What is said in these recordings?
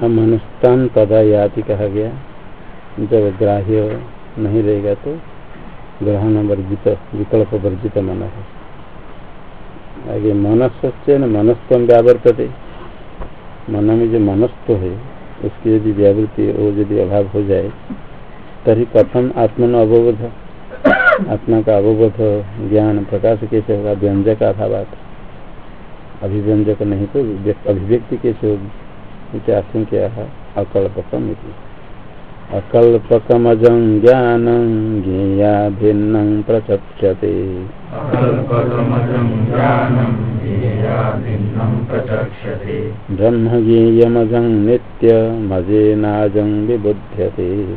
मनस्तान तदा याति कहा गया। जब ग्राह्य नहीं रहेगा तो ग्रहण वर्जित विकल्प वर्जित मन है। आगे मनस्य न मनस्व व्यावर्तते। मन में जो मनस्व है, उसकी यदि व्यावृत्ति वो यदि अभाव हो जाए तरी कथम आत्मन अवबोध। आत्मा का अवबोध, ज्ञान प्रकाश कैसे होगा? व्यंजक अभाव अभिव्यंजक नहीं तो अभिव्यक्ति कैसे होगी? आशंक्य अकल्पकम अकल्पकमजं ज्ञानं ज्ञेया भिन्नं प्रचक्षते। ब्रह्म ज्ञेयमजं नित्यमजेनाजं विबुध्यते।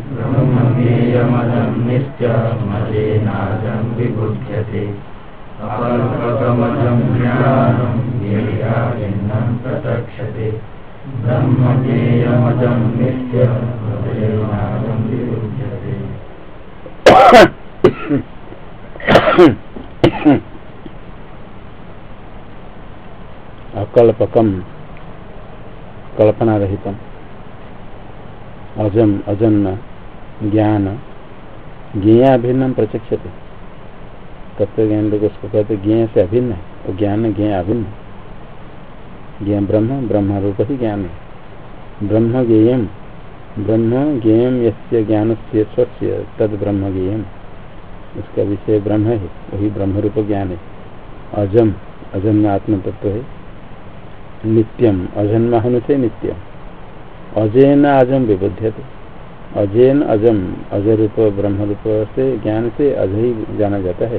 अकल्पकमजं ज्ञानं ज्ञेया भिन्नं प्रचक्षते। अकल्पकम कल्पना रहित अजम अजन्म ज्ञान। ज्ञा भिन्न प्रचक्षते। तत्व ज्ञान लोग उसको कहते ज्ञ से अभिन्न है। और ज्ञान ज्ञ अभिन्न ज्ञान ब्रह्म ब्रह्म रूप ही ज्ञान। है ब्रह्म ज्ञेयम ब्रह्म ज्ञेयम यस्य ज्ञान से स्वस्य, तद ब्रह्म ज्ञेयम उसका विषय ब्रह्म है, वही ब्रह्म रूप ज्ञान है। अजम अजन्म आत्म तत्व है। नित्यम अजन्म होने से नित्यम। अजैन अजम विबुद्ध अजैन अजम अज रूप ब्रह्म रूप से ज्ञान से अज ही जाना जाता है,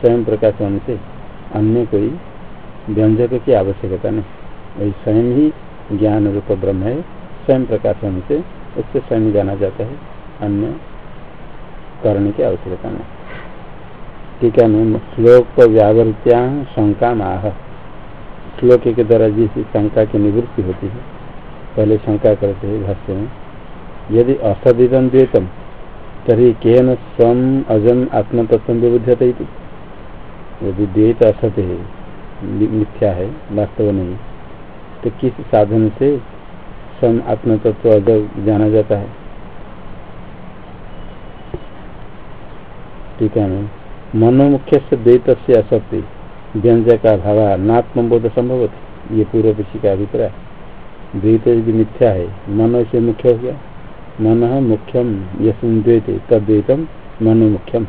स्वयं प्रकाश होने से। अन्य कोई व्यंजक की आवश्यकता नहीं। वही स्वयं ही ज्ञान रूप ब्रह्म है, स्वयं प्रकाश होने से उससे स्वयं जाना जाता है, अन्य करने की आवश्यकता नहीं। ठीक है, मैं श्लोक व्यावृत्या शंका माह। श्लोक के द्वारा जिस शंका की निवृत्ति होती है, पहले शंका करते हैं भाष्य में, यदि असदिदम द्वेतम तरी केन स्वम अजम आत्मतत्व विबुद्धते यदि द्वैत असत है मिथ्या है, वास्तव नहीं। तो किस साधन से स्वयं आत्म तत्व अजब जाना जाता है? ठीक है मनो मुख्य से द्वैत से असत्य व्यंजक का भाव, नात्मबोध संभव ये पूर्व पक्षी का अभिप्राय। द्वैत यदि मिथ्या है, मनो से मुख्य हो गया। मन मुख्यम यशुन द्वैत तद्वैतम मनो मुख्यम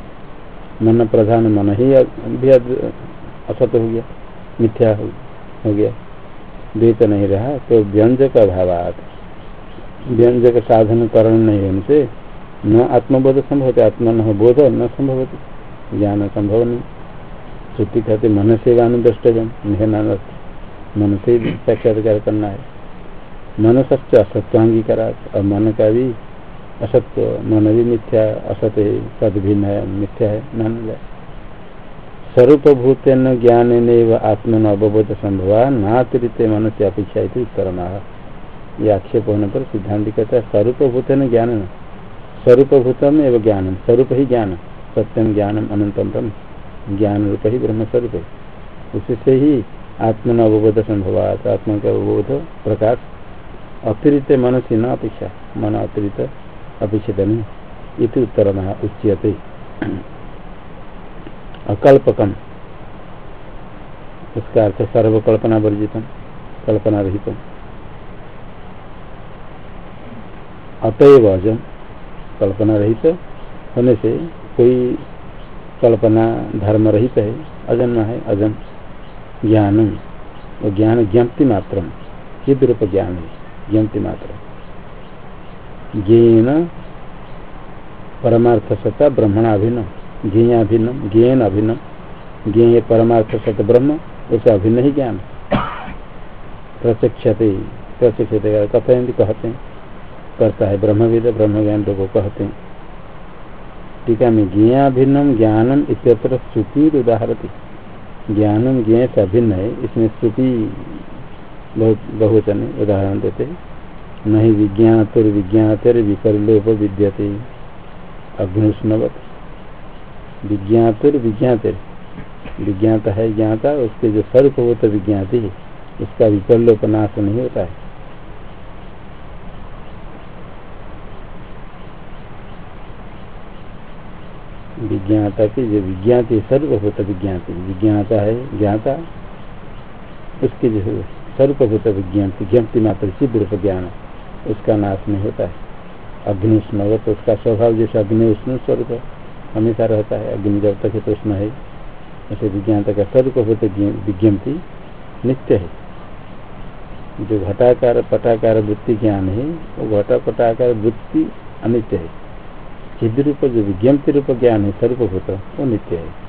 मन प्रधान मन ही असत हो गया, मिथ्या हो गया। द्वैत नहीं रहा तो व्यंजक अभाव व्यंजक साधन करण नहीं होने से न आत्मबोध संभव आत्मा न बोध, न संभव ज्ञान संभव नहीं। श्रुति कहते मन से दृष्टजन मन से साक्षात्कार करना है। मन सत्य असत्यंगीकार और मन का भी असत्य मन भी मिथ्या, असत्य सद भिन्न है, मिथ्या है मान जाए स्वरूप भूतेन ज्ञान आत्मन अवबोध संभव नातिरिक्त मन से अपेक्षा उत्तर ये आक्षेप होने पर सिद्धांत कहता है स्वरूप भूतेन ज्ञान स्वरूप भूतम एवं ज्ञान, स्वरूप ही ज्ञान। सत्यम ज्ञानम अनंतम ब्रह्म। ज्ञान रूप ही ब्रह्म स्वरूप है उससे ही आत्मन अवबोध संभव आत्मा का अवबोध प्रकाश। अतिरिक्त मन से न अपेक्षा मन अतिरिक्त अपेक्षित नहीं इति उत्तर उच्यते। अकल्पकम। उसका अर्थ सर्वकल्पना वर्जितम, कल्पना रहित अतएव अजम कल्पना रहित होने से कोई कल्पना धर्म रहित है, अजन्म है अजम ज्ञान वो ज्ञान ज्ञप्ति मात्र रूप ज्ञान है, ज्ञप्ति मात्र। ज्ञान परमार्थ सत्ता ब्रह्मणाभिन्न ज्ञा भिन्न ज्ञेन अभिन्न ज्ञेय परमार्थ सत ब्रह्म, उसे अभिन्न ही ज्ञान। प्रत्यक्षते प्रत्यक्षते कथन भी कहते हैं। करता है ब्रह्मविद ब्रह्म ज्ञान को कहते हैं। टीका में ज्ञा भिन्नम ज्ञानम इतर श्रुति उदाहरती। ज्ञानम ज्ञ से अभिन्न है, इसमें श्रुति बहुत बहुवचन उदाहरण देते नहीं विज्ञातुर्विज्ञातर विकल्लोप विद्यते। अग्निष्णवत विज्ञात विज्ञातिर। विज्ञाता है, ज्ञाता, उसके जो स्वरूप हो तो विज्ञाति ही उसका विकल्लोपनाश नहीं होता है। विज्ञाता की जो विज्ञाति सर्वभूत तो विज्ञात विज्ञाता है, ज्ञाता, उसके जो सर्वभूत तो विज्ञात, ज्ञाति मात्र, सिद्ध रूप ज्ञान, उसका नाश नहीं होता है। अग्नि तो उसका स्वभाव जैसे अग्नि उष्ण स्वरूप है। हमेशा रहता है, अग्नि जब तक उष्ण है, ऐसे विज्ञाता का सर्वभूत विज्ञप्ति नित्य है। जो घटाकार, पटाकार वृत्ति ज्ञान है, वो घटा पटाकार वृत्ति अनित्य है। चिद रूप, जो विज्ञप्ति रूप ज्ञान है सर्वभूत वो नित्य है।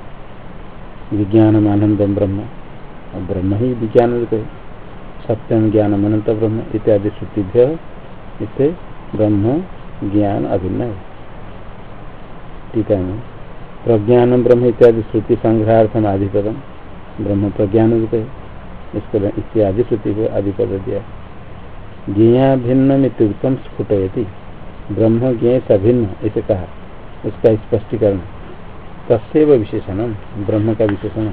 विज्ञान आनंदम ब्रह्म, और ब्रह्म ही विज्ञान रूप है। सत्यम ज्ञान अनंत ब्रह्म, इत्यादि श्रुतिभ्य इसे ब्रह्म ज्ञान अभिन्न है। टीका में। प्रज्ञान ब्रह्म इत्यादि श्रुति संग्रहार्थम आधिपदम ब्रह्म प्रज्ञान रूप है। इसको इत्यादि श्रुति को आधिपद दिया। ज्ञा भिन्न इतुक्तम स्फुटयती। ब्रह्म ज्ञ सभिन्न ऐसे कहा। उसका स्पष्टीकरण। तस्व विशेषण, ब्रह्म का विशेषण।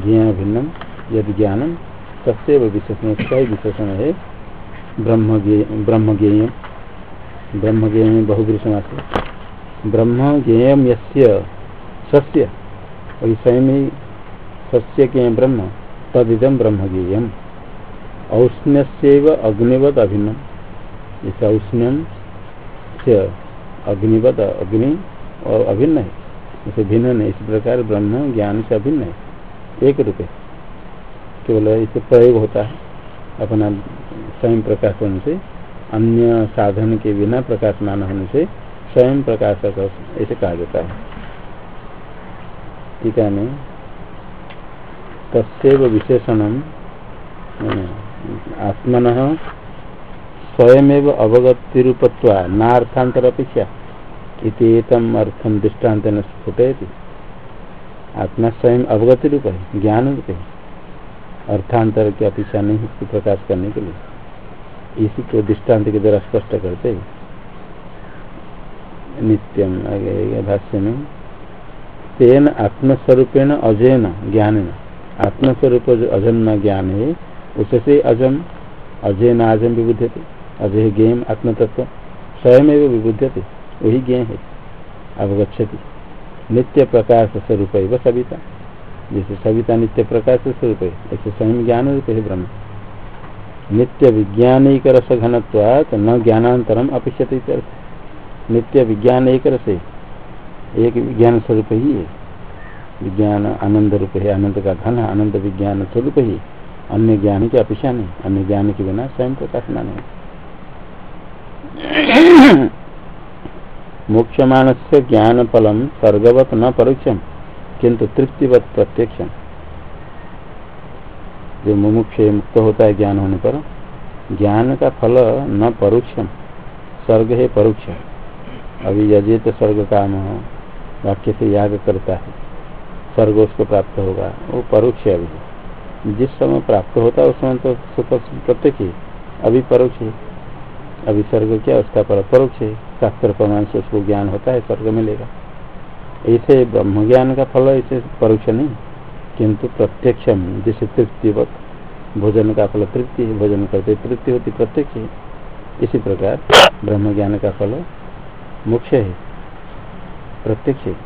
ज्ञा भिन्नम, यदि ज्ञानम तस्व विशेषण। उसका ही विशेषण है। ब्रह्म ब्रह्म ज्ञेय। ब्रह्म ज्ञेय बहुब्री समास ब्रह्म ज्ञेय यस्य स्वयं ही सस्य के ब्रह्म तदिदम ब्रह्म ज्ञेय औष्ण्य अग्निवत अभिन्नम। इस औष्ण्यम से अग्निवत अग्नि और अभिन्न है। इसे भिन्न नहीं, इस प्रकार ब्रह्म ज्ञान से अभिन्न है। एक रूप केवल इसे प्रयोग होता है अपना स्वयं प्रकाशन से, अन्य साधन के बिना प्रकाशमान होने से स्वयं प्रकाशक ऐसे कहा जाता है। ठीक है तस्व विशेषण आत्मन स्वयं अवगति रूपत्वा नार्थांतर अपेक्षा इतम अर्थम दृष्टांत आत्मा स्वयं अवगति रूप है ज्ञान रूप है। अर्थांतर की अपेक्षा नहीं प्रकाश करने के लिए। इसी को दृष्टांत के द्वारा स्पष्ट करते नित्यम भाष्य में तेन आत्मस्वरूपेण अजयन ज्ञान आत्मस्वरूप जो अजन्म ज्ञान है उससे अजम अजय न अजम विबुद्धते अजय ज्ञेय आत्मतत्व स्वयं विबुद्धते वही ज्ञ है अवगछति नित्य प्रकाश स्वरूप है सविता। जैसे सविता नित्य प्रकाश स्वरूप है ऐसे स्वयं ज्ञान रूप है, ब्रह्म। नित्य विज्ञानिक रस घनत्वात न ज्ञानांतरम अपेक्षित नित्य विज्ञान एक रस है एक विज्ञान स्वरूप ही है। विज्ञान आनंद रूप है आनंद का घन आनंद विज्ञान स्वरूप ही। अन्य ज्ञान की अपेक्षा नहीं, अन्य ज्ञान के बिना स्वयं प्रकाशमान है मोक्षमान से ज्ञान फलम स्वर्गवत न परोक्षम किंतु तृप्तिवत प्रत्यक्षम। जो मुमुक्ष मुक्त होता है ज्ञान होने पर, ज्ञान का फल न परोक्षम, स्वर्ग है परोक्ष अभी यजे तो स्वर्ग काम हो। वाक्य से याग करता है। स्वर्ग उसको प्राप्त होगा। वो परोक्ष अभी। जिस समय प्राप्त होता है, उस समय तो प्रत्यक्ष अभी परोक्ष है। अभी स्वर्ग क्या उसका पर, परोक्ष है। शास्त्र प्रमाण से उसको ज्ञान होता है, स्वर्ग मिलेगा। ऐसे ब्रह्म ज्ञान का फल ऐसे परोक्ष नहीं। किंतु प्रत्यक्ष जैसे तृप्तिवत भोजन का फल तृप्ति है, भोजन करते तृप्ति होती प्रत्यक्ष है। इसी प्रकार ब्रह्म ज्ञान का फल मुख्य है, प्रत्यक्ष है।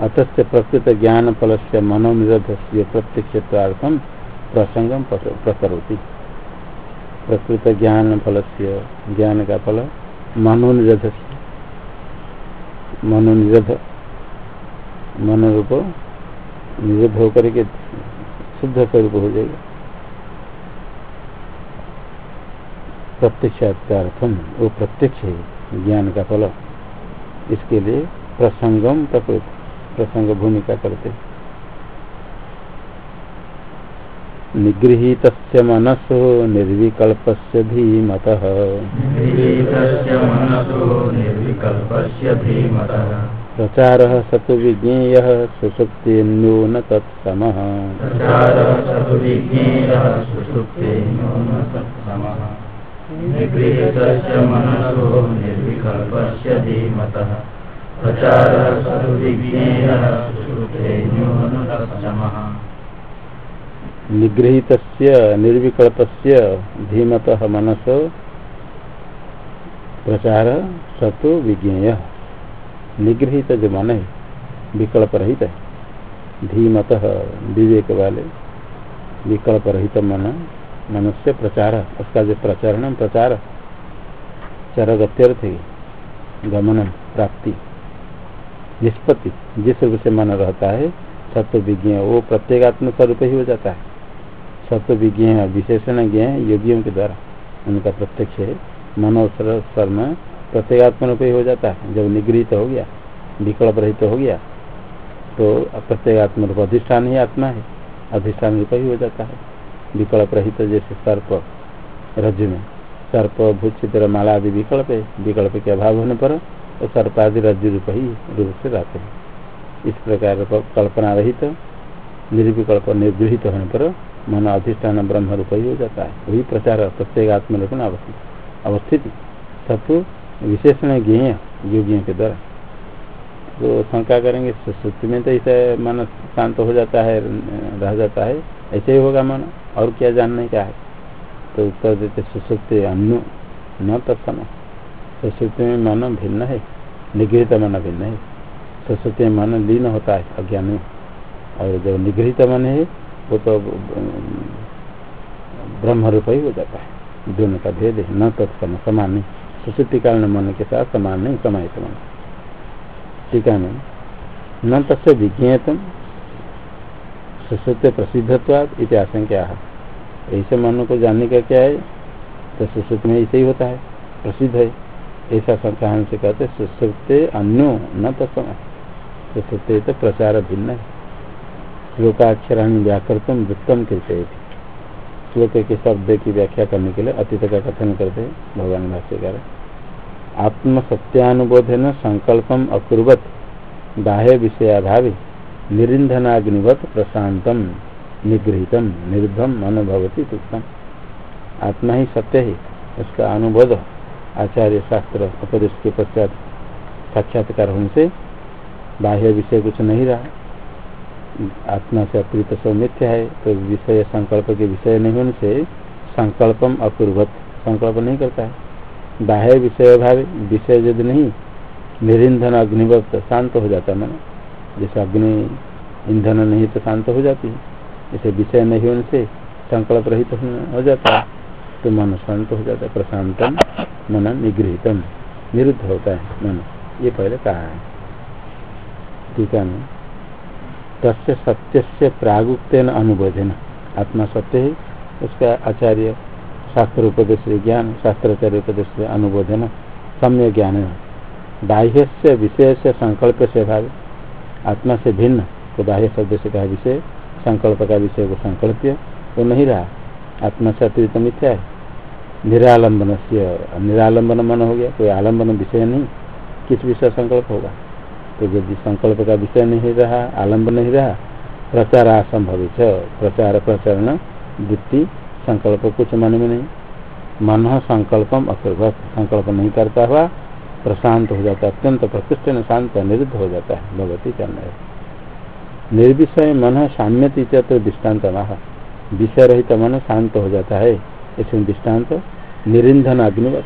अतः प्रकृत ज्ञान फल से मनोनिरोध से प्रत्यक्ष प्रसंगम प्रकरोती। प्रकृत ज्ञान फल से ज्ञान का फल मनोनिरध मनोनिरध, मनोरूप निरुद्ध होकर के शुद्ध स्वरूप हो जाएगा। प्रत्यक्षार्थम वो प्रत्यक्ष है। ज्ञान का फल। इसके लिए प्रसंगम प्रकृत प्रसंग भूमिका करते। निगृहीत मनसो निर्विकल्प धीमत। प्रचार सतु विज्ञेय सुसुप्तेन्यो न तत्सम। प्रचार निगृहित निर्विकल्प धीमत मनस प्रचार सतो विज्ञेय। निगृहित जो मन है विकल्प रहित है। धीमत विवेक वाले विकल्प रहित मन मनुष्य प्रचार, उसका जो प्रचरण प्रचार, चरगत्यर्थ गमन प्राप्ति। निष्पत्ति, जिस रूप से मन रहता है सत्व विज्ञ वो प्रत्येगात्म स्वरूप ही हो जाता है। सत्व विज्ञ विशेषण ज्ञ योगियों के द्वारा। उनका प्रत्यक्ष है मनोसर शर्म प्रत्येगात्म रूप ही हो जाता है। जब निगृहित हो गया, विकल्प रहित हो गया तो प्रत्येगात्म रूप, अधिष्ठान ही आत्मा है। अधिष्ठान रूप ही हो जाता है। विकल्प रहित जैसे सर्प रज में सर्प भूचित्र माला आदि विकल्प है विकल्प के अभाव होने पर तो सर्प आदि रज रूप ही रूप से रहते हैं। इस प्रकार कल्पना रहित, निर्विकल्प निर्गृहित होने पर मन अधिष्ठान ब्रह्म रूप ही हो जाता है। वही प्रचार प्रत्येक आत्मरूपण अवस्थित, अवस्थिति सत्व विशेषण ज्ञेय, योगियों के द्वारा। तो शंका करेंगे, सुश्रुति में तो ऐसा मन शांत हो जाता है, रह जाता है। ऐसे ही होगा मन। और क्या जानने का है? तो उत्तर देते सुश्रुति अन्य न तत्सम सुश्रुति में मन भिन्न है, निगृहित मन भिन्न है। सुश्रुति में मन लीन होता है, अज्ञान। में और जो निगृहित मन है, वो तो ब्रह्म रूप ही हो जाता है। दोनों का भेद है, न तत्सम समान नहीं सुश्रुति काल मन के साथ समान नहीं, समाहित मन। टीका में न तस्य विज्ञेतम सुश्रुत प्रसिद्धत्वाद इति आशंका है ऐसे मन को जानने का क्या है? तो सुश्रुत में ऐसे ही होता है। प्रसिद्ध है। ऐसा संख्या से कहते सुश्रुते अन्यो न तत्सम सुश्रुते तो प्रचार भिन्न है। श्लोकाक्षराणी व्याकृतम वृत्तम कहते श्लोक के शब्द की व्याख्या करने के लिए अतीत का कथन करते भगवान भाष्यकार। आत्म सत्यानुबोधन संकल्पम अकुर्वत। बाह्य विषयाभावी निरिंधनाग्निवत प्रशांतम, निगृहितम निर्धम अनुभवती तुक्तम आत्मा ही सत्य है, उसका अनुबोध आचार्य शास्त्र उपदेश के पश्चात साक्षात्कार होने से बाह्य विषय कुछ नहीं रहा। आत्मा से अकृत सौमिथ्य है तो विषय संकल्प के विषय नहीं होने से संकल्पम अपूर्वत संकल्प नहीं करता है। बाह्य विषय भाव, विषय यदि नहीं, निरिंधन अग्निवत शांत हो जाता मन। जैसे अग्नि, ईंधन नहीं तो शांत हो जाती है। जैसे विषय नहीं होने से संकल्प रहित हो जाता है। तो मन शांत हो जाता है, प्रशांतम, मन निगृहितम, निरुद्ध होता है मन। ये पहले कहा है। टीका में तस्य सत्य से प्रागुक्तेन अनुबोधन। आत्मा सत्य है, उसका आचार्य शास्त्र उपदेश ज्ञान, शास्त्राचार्य उपदेश अनुबोधन सम्य ज्ञान है। बाह्य से विषय से संकल्प से भाव आत्मा से भिन्न तो बाह्य शब्द से कहा विषय, संकल्प का विषय को संकल्प वो नहीं रहा। आत्मा से अतिरिक्त मिथ्या है। निरालंबन से निरालंबन मन हो गया, कोई आलंबन विषय नहीं, किस विषय संकल्प होगा? तो यदि संकल्प का विषय नहीं रहा आलंबन नहीं रहा प्रचार असंभव प्रचार प्रचरण वृत्ति संकल्प कुछ मन में नहीं। मन संकल्पम अकृत संकल्प नहीं करता हुआ प्रशांत हो जाता है, अत्यंत प्रतिष्ठ शांत निरुद्ध हो जाता है, भगवती है। निर्विषय मन साम्यति दृष्टांत विषय रहित मन शांत हो जाता है, इसमें दृष्टांत निरिंधन अग्निवत।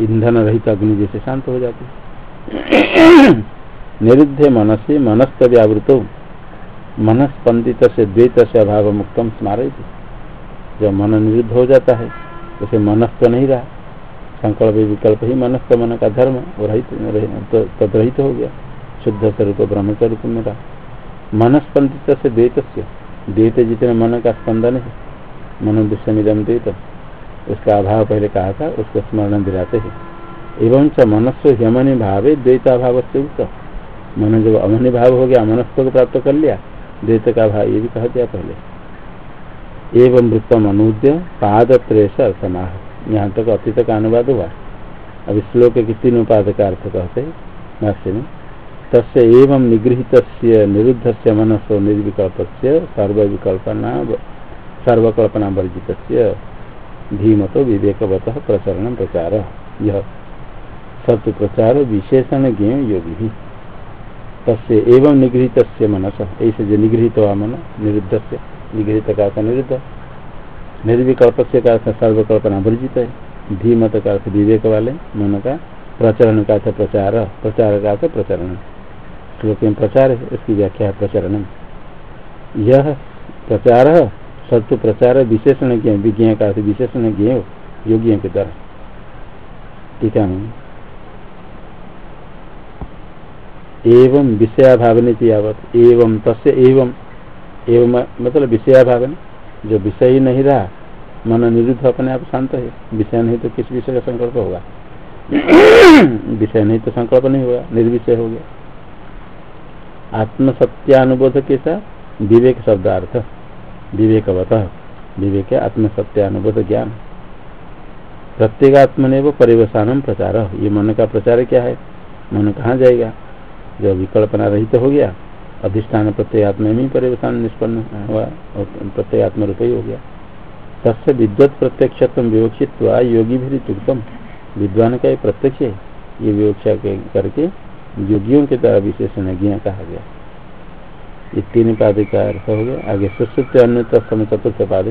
ईंधन रहित अग्नि जैसे शांत हो जाती है। निरुद्ध मन से मनस्त व्यावृत। मनस्पंदित से द्वैत से अभाव मुक्तम स्मारक जब मन निरुद्ध हो जाता है, उसे मनस्थ नहीं रहा। संकल्प विकल्प ही मनस्थ मन का धर्म रहित तो तदरहित हो गया। शुद्ध स्वरूप ब्रह्म स्वरूप में रहा मनस्पंदित से द्वैत से जितने मन का स्पंदन है मनोदृश्यमिदम द्वैत। उसका अभाव पहले कहा था, उसको स्मरण दिलाते हैं। एवं च मनस्व यमनि भावे द्वैताभाव से उक्त। मन जब अमनि भाव हो गया, मनस्व को प्राप्त कर लिया, द्वैत का भाव ये भी कह दिया पहले। एवं वृत्तम अनुद्य पाद त्रेस अर्थमाह। यहाँ तक अतीत का अनुवाद हुआ। अब श्लोक के तीन पाद का अर्थ कहते भाष्य में तस् एवं निगृहित निरुद्ध से मनसो निर्विकल्प से सर्वविकल्पना सर्वकल्पना वर्जित धीमतो विवेकवत प्रचरण प्रचार। यह सत्य प्रचार विशेषण ज्ञ योगी। तस्य एवं निगृहित मनस। ऐसे जो निगृहित हुआ मन निरुद्ध से निगृहित का निरुद्ध। निर्विकल्प से का अर्थ सर्वकल्पना वर्जित है धीमत का अर्थ विवेक वाले मन का प्रचरण का अर्थ प्रचार प्रचार का अर्थ प्रचरण श्लोक में प्रचार है इसकी व्याख्या है प्रचरण यह प्रचार सत्व प्रचार, विशेषण ज्ञ विज्ञ का विशेषण ज्ञ योगियों के द्वारा टीका में एवं विषयाभावनी यावत, एवं तस्य एवं एवं मतलब विषयाभावन। जो विषय ही नहीं रहा, मन निरुद्ध अपने आप शांत है। विषय नहीं तो किस विषय का संकल्प होगा? विषय नहीं तो संकल्प नहीं होगा, निर्विषय हो गया। आत्म सत्यानुबोध के साथ विवेक शब्दार्थ, विवेकवत, विवेक आत्म सत्यानुबोध ज्ञान। प्रत्येगात्मने वो परिवेशान प्रचार। ये मन का प्रचार क्या है? मन कहाँ जाएगा? जो विकल्पना रहित तो हो गया अधिष्ठान प्रत्येगात्म में परिवेशान निष्पन्न हुआ प्रत्येगात्म रूप ही हो गया। तस्य विद्वत प्रत्यक्ष विवक्षित योगी भी चुकतम विद्वान का प्रत्यक्ष है। ये विवक्षा करके योगियों के द्वारा विशेषण ज्ञा कहा गया। ये तीन पाद का अर्थ हो गया आगे सुश्रुत अन्य तत्सम चतुर्थ पाद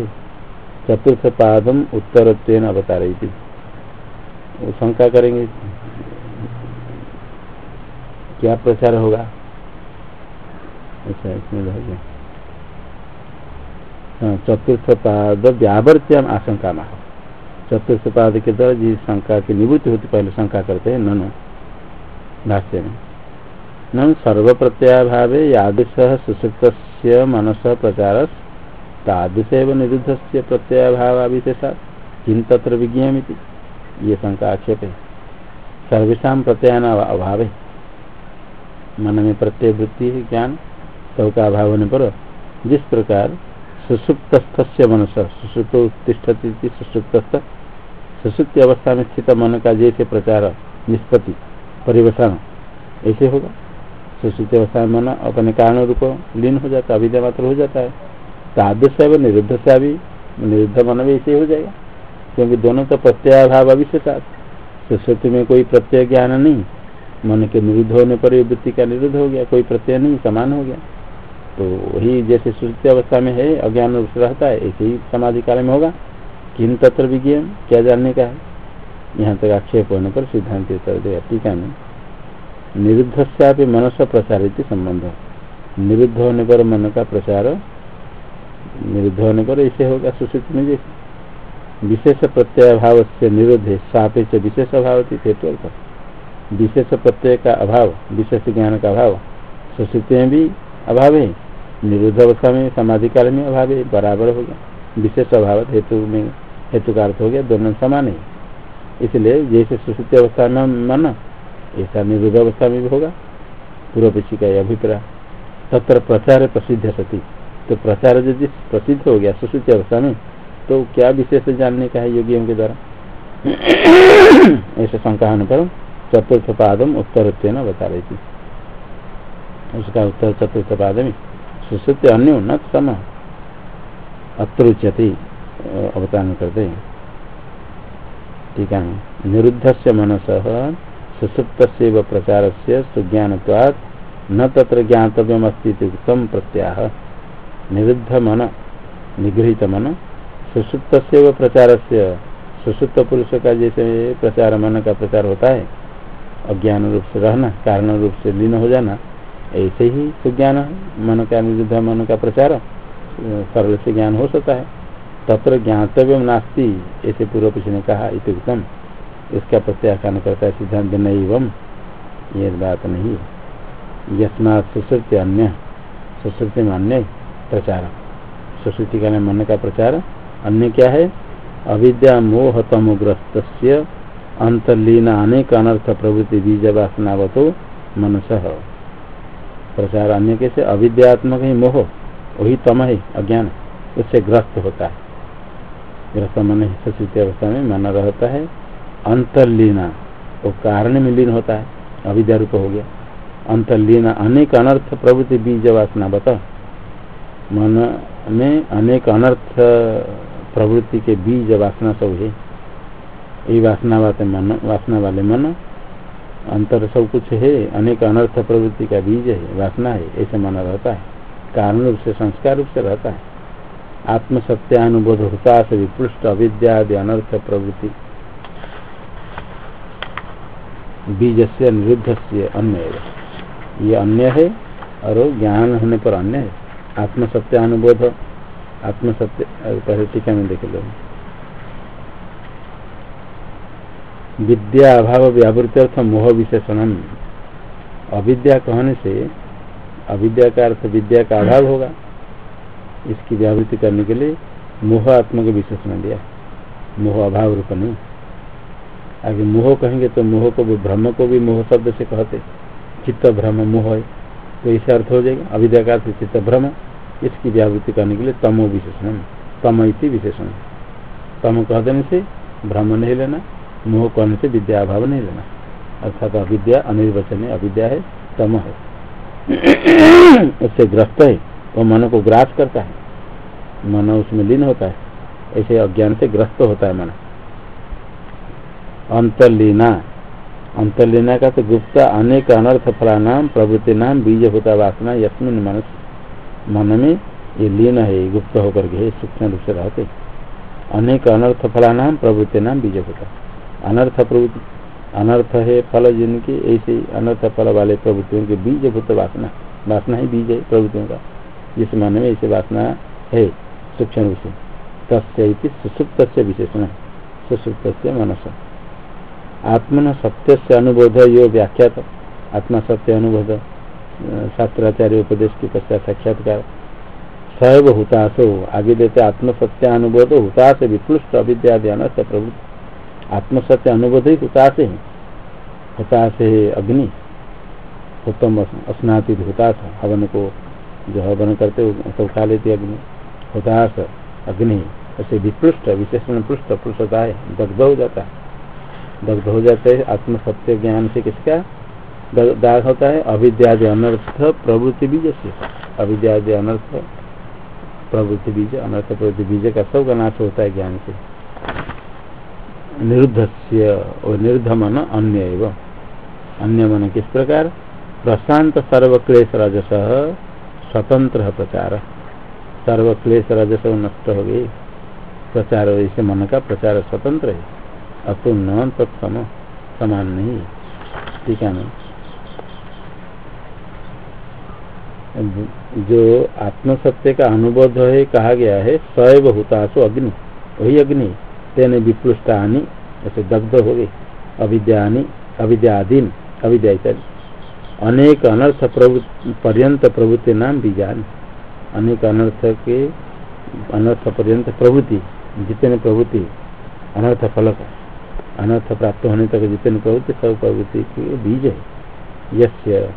चतुर्थ पादम उत्तर अवतार वो शंका करेंगे क्या प्रचार होगा? अच्छा इसमें रह गया। हाँ, चतुर्थ पाद व्यावर्त्याम आशंका माह चतुर्थ पाद के द्वारा जिस शंका की निवृत्ति होती पहले शंका करते हैं ननु। भाष्य में। नन सर्व प्रत्याभाव यादृश सुसुप्त मनस प्रचार तादृश निरुद्ध से प्रत्ययाभाव विशेषा किन तत्र विज्ञा ये शंका आक्षेप। है सर्वेशा प्रत्यान अभाव। है मन में प्रत्यय वृत्ति ज्ञान। सब का अभाव होने पर जिस प्रकार सुसुप्त मनस, सुसुप्त उत्तिष्ठती सुसुप्तस्थ, सुसुप्त अवस्था में स्थित मन का जैसे प्रचार निष्पत्ति परिवेशन ऐसे होगा। सुसुप्ति अवस्था में मन अपने कारण रूप लीन हो जाता है अविद्या मात्र हो जाता है। तादृश व निरुद्ध से भी, निरुद्ध मन भी ऐसे हो जाएगा। क्योंकि दोनों तो प्रत्ययाभाव अविशेषा सुश्रुति में कोई प्रत्यय ज्ञान नहीं, मन के निरुद्ध होने पर वृत्ति का निरुद्ध हो गया, कोई प्रत्यय नहीं, समान हो गया। तो वही जैसे सुश्रुति अवस्था में है, अज्ञान रूप से रहता है, ऐसे ही समाधि काल में होगा। किन तत्र विज्ञान, क्या जानने का है? यहाँ तक आक्षेप होने पर सिद्धांत टीका में निरुद्ध से मनस प्रसारित संबंध। निरुद्ध होने पर मन का प्रचार निरुद्ध होने पर ऐसे होगा सुश्रुत में जैसे। विशेष प्रत्यय भाव से निरुद्ध है, सापेक्ष विशेष अभाव थी विशेष प्रत्यय का अभाव, विशेष ज्ञान का अभाव सुश्रुति में भी अभाव है। निरुद्ध अवस्था में समाधि काल में अभाव है बराबर हो गया। विशेष अभाव हेतु में हेतु का अर्थ हो गया, दोनों समान है। इसलिए जैसे सुश्रुति अवस्था में मन, ऐसा निरुद्ध अवस्था में भी होगा। पूर्व पक्षी का अभिप्राय। तत्र प्रचार प्रसिद्ध सती। तो प्रचार यदि प्रसिद्ध हो गया सुश्रुति अवस्था में तो क्या विशेष जानने का है योगियों के द्वारा? ऐसे शंका पर चतुर्थ पादम उत्तर बता रही थी उसका उत्तर चतुर्थ पाद में सुश्रुति अन्य न सम अत्रुच्यति अवतारण करते ठीक है? निरुद्ध से मनस सुसुप्त प्रचार से सुज्ञान न तत्र ज्ञातव्यम उत्तम प्रत्याह निरुद्ध मन निगृहित मन सुसुप्त प्रचार से सुसुप्त पुरुष का जैसे प्रचार मन का प्रचार होता है। अज्ञान रूप से रहना कारण रूप से लीन हो जाना ऐसे ही तो सुज्ञान मन का निरुद्ध मन का प्रचार सरल से ज्ञान हो सकता है। तत्र ज्ञातव्य नास्ती, ऐसे पूर्व पक्ष ने कहा इतम इसका प्रत्याख्यान करता है सिद्धांत नहीं ये बात नहीं। है यस्मा सुश्रुति अन्य सुश्रुति में अन्य प्रचार। सुश्रुति का मन का प्रचार। अन्य क्या है? अविद्या मोह तमोग्रस्त अंतलीन अनेक अनर्थ प्रवृत्ति बीज वासनावतो मनस। प्रचार अन्य कैसे अविद्यात्मक ही मोह, वही तम है अज्ञान, उससे ग्रस्त होता है। ग्रस्त मन सचित अवस्था में मन रहता है, अंतर्लीना, वो कारण में लीन होता है अविद्या रूप हो गया। अंतर्लीना, अनेक अनर्थ प्रवृत्ति बीज वासना, बता। मन में अनेक अनर्थ प्रवृत्ति के बीज वासना सब है। ये वासना वाले मन, वासना वाले मन अंतर सब कुछ है, अनेक अनर्थ प्रवृत्ति का बीज है वासना है, ऐसे मन रहता है। कारण रूप से, संस्कार रूप से रहता है। आत्म सत्यानुबोध होता से विपृष्ट, अविद्या आदि अनर्थ प्रवृत्ति। बीज से निरुद्ध से अन्य ये अन्य है, और ज्ञान होने पर अन्य है। आत्मसत्य अनुबोध आत्मसत्य पहले टीका में देख लो। विद्या अभाव व्यावृत्ति अर्थ मोह विशेषण अविद्या कहने से अविद्या का अर्थ विद्या का अभाव होगा। इसकी व्यावृत्ति करने के लिए मोह आत्मा का विशेषण दिया। मोह अभाव रूप नहीं। आगे मोह कहेंगे तो मोह को भी ब्रह्म को भी मोह शब्द से कहते। चित्त भ्रम मोह है। तो इसे अर्थ हो जाएगा। अविद्या का अर्थ चित्त भ्रम इसकी व्यावृत्ति करने के लिए तमो विशेषण तम इति विशेषण तम कह देने से भ्रम नहीं लेना। मोह कहने से विद्या अभाव नहीं लेना अर्थात अविद्या, अनिर्वचनीय अविद्या है, तम है। उससे ग्रस्त है, वो मन को ग्रास करता है। मन उसमें लीन होता है, ऐसे अज्ञान से ग्रस्त होता है मन। अंतरलीना। अंतरलीना का तो गुप्त अनेक अनर्थ फलानाम, प्रवृत्ति नाम, बीज होता वासना, यस्मिन मनस। मन में ये लीन है गुप्त होकर के सूक्ष्म रूप से रहते। अनेक अनर्थ फलानाम, प्रवृत्ति नाम, बीज होता अनर्थ प्रवृत्ति। अनर्थ है फल जिनके, ऐसे अनर्थ फल वाले प्रवृत्तियों के बीज भूत वासना। वासना ही बीज है प्रवृत्तियों का। जिस मन में ऐसे वासना है, सूक्ष्म रूप से। तस्य सुसुप्त विशेषण। सुसुप्त से मनस। आत्मन सत्य से अनुबोध, यो व्याख्यात। आत्मा सत्य अनुबोध। शास्त्राचार्य उपदेश के पश्चात साक्षात्कार। सैव हुताशो आगे देते आत्मसत्य अनुबोध, हुताश विप्लुष्ट अविद्या प्रभु आत्मसत्य अनुबोध ही हुताश है। हुताश है अग्नि। उत्तम स्नाति हुताश हवन को जो हवन करते सब खा लेती अग्नि। हुताश अग्नि। ऐसे विपृष्ट, विशेषण पृष्ठ, पृष्ठता है। दग्ध हो जाता है। दग्ध हो जाते है आत्मसत्य ज्ञान से किसका? दाग होता है अविद्यादि अनर्थ प्रवृत्ति बीज से। अविद्यादि अनर्थ प्रवृत्ति बीज, अनर्थ प्रवृत्ति बीज का सब का नाश होता है ज्ञान से। निरुद्ध और निरुद्ध मन अन्य अन्य मन किस प्रकार? प्रशांत सर्वक्लेश रजस स्वतंत्र प्रचार। सर्वक्लेश रजस नष्ट हो गई। प्रचार ऐसे मन का प्रचार स्वतंत्र है। अब तो न तत्सम समान नहीं। ठीक है नहीं जो आत्मसत्य का अनुबोध है, कहा गया है सैव हुतासु अग्नि। वही अग्नि। तेने विपृष्टा ऐसे दग्ध हो गए, अविद्यानि अविद्यादीन अविद्या अनेक अनर्थ पर्यंत प्रवृत्ति नाम बीजान। अनेक अनर्थ के, अनर्थ पर्यंत प्रवृत्ति, जितने प्रवृत्ति, अनर्थ फलक अनर्थ प्राप्त होने तक जितने प्रवृत्ति, सब प्रवृत्ति के बीज है। यस्य,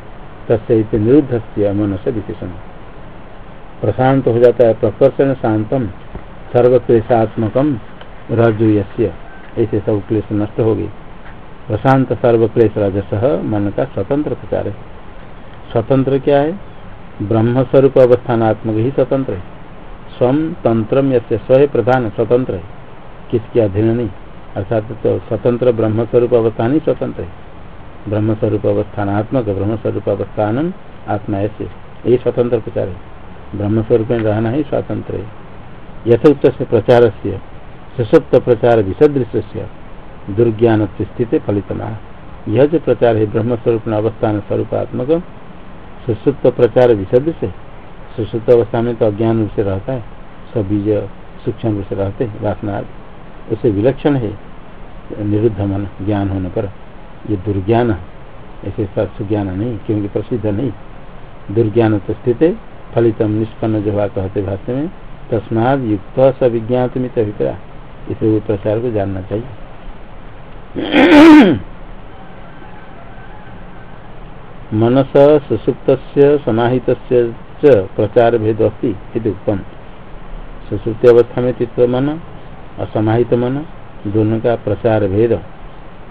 तस्य निरुद्ध से मन से विशेषण। प्रशांत हो जाता है, प्रकर्षण शांतम, सर्वक्लेशात्मकम रजु यस्य ऐसे सब क्लेश नष्ट हो गई प्रशांत सर्वक्लेश रजस मन का स्वतंत्र प्रचार है। स्वतंत्र क्या है? ब्रह्म स्वरूप अवस्थानात्मक ही स्वतंत्र है। स्वम तंत्रम यसे स्व प्रधान स्वतंत्र है। किसके अधीन नहीं? अर्थात तो स्वतंत्र ब्रह्म स्वरूप अवस्थान ही स्वतंत्र है। ब्रह्म स्वरूप अवस्थानात्मक ब्रह्म स्वरूप अवस्थान आत्मा ऐसे यही स्वतंत्र प्रचार है। ब्रह्म स्वरूप में रहना ही स्वतंत्र है। यथोक्त प्रचार से सुसुप्त प्रचार विसदृश से दुर्ज्ञान स्थित फलितना यह जो प्रचार है ब्रह्म स्वरूप अवस्थान स्वरूपात्मक। सुसुप्त प्रचार विसदृश है अवस्था में तो अज्ञान रूप से रहता है सब बीज सूक्ष्म रूप से रहते हैं, वासना उसे विलक्षण है, निरुद्ध मन, ज्ञान होने पर। ये दुर्ज्ञान, ऐसे सुज्ञान नहीं, क्योंकि प्रसिद्ध नहीं। दुर्ज्ञान तो स्थित, फलितम निष्पन्न जो हुआ कहते भाष्य में, तस्माद युक्त स विज्ञात मित अभिप्राय। इसे प्रचार को जानना चाहिए। मनस सुसुप्त समाहित प्रचार भेद अस्ती उत्पन्न सुसुप्त अवस्था में चित्त मन असमाहित मन दोनों का प्रचार भेद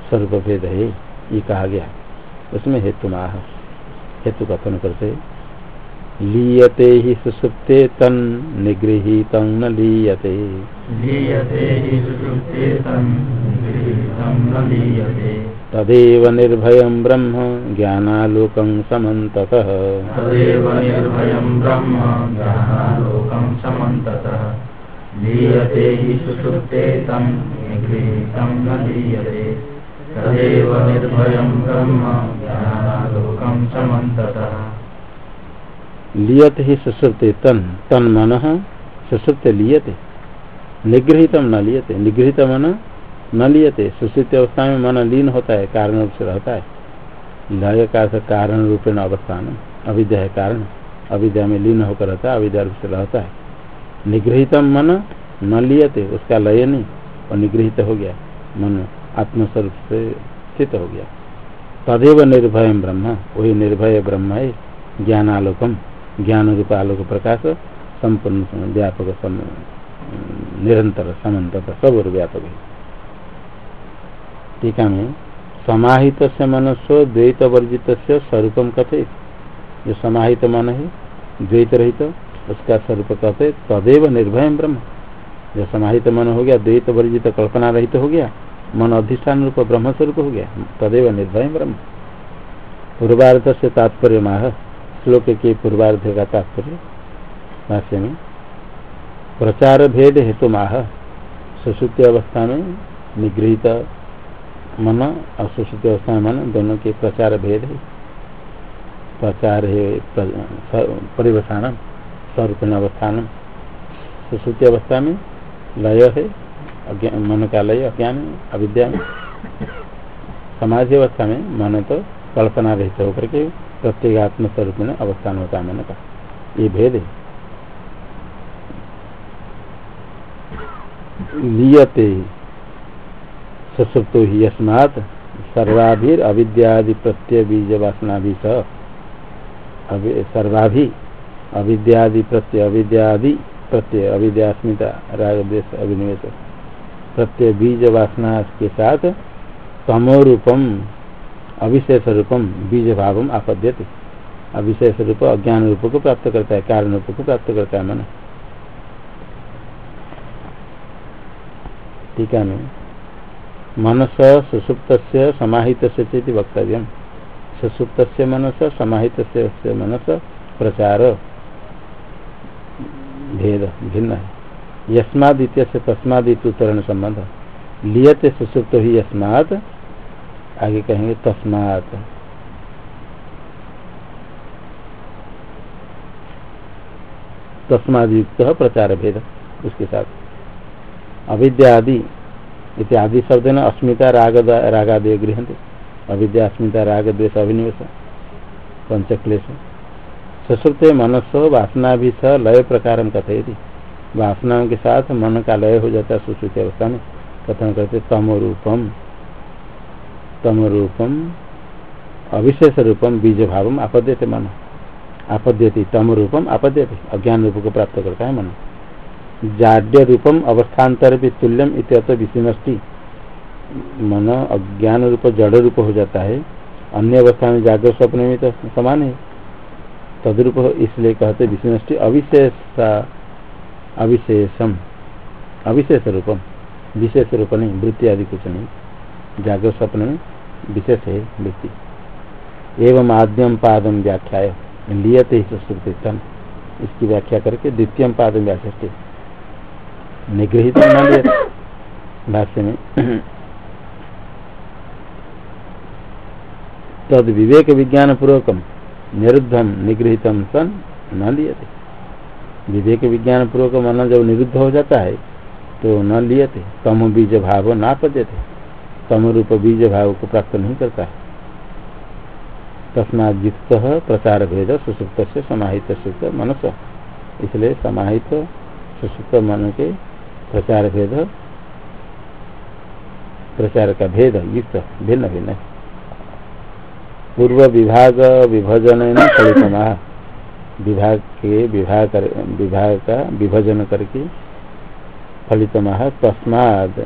स्वरूप भेद है। ये कहा गया। उसमें हेतु माह हेतु कथन करते लीयते ही सुसुप्ते तन निगृहित न लीयते। तदेव निर्भय ब्रह्म ज्ञानालोक समन्ततः। लीयते ही सुसुप्ते तम निगृहीतं न लीयते। तदेव निर्भयं ब्रह्म ज्ञानालोकं समन्ततः। लियत ही सुश्रुते तन तन मन सुश्रुत लियते। निगृहित न लियते निगृहित मन न लियते। सुश्रुत अवस्था में मन लीन होता है, कारण रूप से रहता है। लय का कारण रूपेण अवस्थान, अविद्या है कारण। अविद्या में लीन होकर रहता है, अविद्या रूप से रहता है। निगृहितम मन, न लियते, उसका लय नहीं और निगृहित हो गया। मन आत्मस्वरूप से स्थित हो गया। तदेव निर्भय ब्रह्म, वही निर्भय ब्रह्म है, ज्ञानालोकम। ज्ञान रूप आलोक प्रकाश संपूर्ण व्यापक सम, निरंतर समन्त सब व्यापक है। टीका में समाहित से मनस्व द्वैत वर्जित स्वरूपम कथे। जो समाहित मन है द्वैत रहित उसका स्वरूप कहते तदेव निर्भय ब्रह्म। जो समाहित मन हो गया द्वैत वर्जित कल्पना रहित हो गया मन अधिष्ठान रूप ब्रह्म स्वरूप हो गया तदेव निर्भय ब्रह्म। पूर्वार्थ से तात्पर्य माह श्लोक के पूर्वार्ध का तात्पर्य भाष्य में प्रचार भेद हेतु माह सुश्रुति अवस्था में निगृहित मन और सुश्रुति अवस्था में मन, दोनों के प्रचार भेद है। प्रचार है परिवसान स्वरूप अवस्थान। सुश्रुति अवस्था में लय है मन का लय, अज्ञान, अविद्या में। समाधि अवस्था में मन तो कल्पना रहित होकर के प्रत्येगात्म स्वरूप में अवस्थान होता है मन का ये भेद है। लियते सुसुप्तो ही यस्मात् सर्वाभिर अविद्यादि प्रत्यय बीज वासना भी सह सर्वाभि अविद्यादि प्रत्यय अविद्यादि प्रत्यय, अविद्यास्मिता राग देश अभिनिवेश। प्रत्यय बीज वासना के साथ तमो रूपम अविशेष रूपम बीज भाव आपद्यते अविशेष रूप अज्ञान रूप को प्राप्त करता है कारण रूप को प्राप्त करता है मन। टीका में मनस सुसुप्त समाहित से वक्तव्य। सुसुप्त मनस समाहित मनस प्रचार। भेद, भिन्न है। यस्मादित्य से तस्मादित उत्तरण संबंध। लियते सुसुप्त ही यस्मात आगे कहेंगे तस्मात। तस्मादयुक्त प्रचार भेद उसके साथ। अविद्यादि इत्यादि शब्द न, अस्मिता राग रागादय गृह अविद्या अस्मिता राग द्वेश अभिनिवेश पंचक्लेश। सुश्रुत मनस्व वासना भी स लय प्रकार कथयती। वासनाओं के साथ मन का लय हो जाता है सुश्रुति अवस्था में। कथन करते तम रूपम तम रूपम अविशेष रूपम बीज भाव आपद्यते मन। आपद्यति तम रूपम आपद्यते अज्ञान रूप को प्राप्त करता है मन। जाड्य रूपम अवस्थान्तर भी तुल्यम इत्यत विषिनष्टि। मन अज्ञान रूप जड़ रूप हो जाता है। अन्य अवस्था में जागृत स्वप्न में तो समान है। तद्रूप इसलिए कहते विष्णुष्टि अविशेष अविशेषम अविशेष रूपम विशेष रूप नहीं, वृत्ति आदि कुछ नहीं। जागृत स्वप्न में विशेष है वृत्ति एवं आद्यम पादम व्याख्या लियते सुश्रुतिम इसकी व्याख्या करके द्वितीय पादम व्याख्या निगृहित न लिया भाष्य में तद विवेक विज्ञान पूर्वकम निरुद्धम निगृहितम सन न लिए विवेक विज्ञान पूर्वक मन जब निरुद्ध हो जाता है तो न थे तम बीज भाव ना पदे थे तम रूप बीज भाव को प्राप्त नहीं करता है। युक्त प्रचार भेद सुसुप्त से समाहित सुप्त मनस। इसलिए समाहित सुसुप्त मन के प्रचार भेद प्रचार का भेद, युक्त, भिन्न भिन्न पूर्व विभाग विभजन फलित विभाग के विभाग विभाग का विभजन करके फलित तस्माद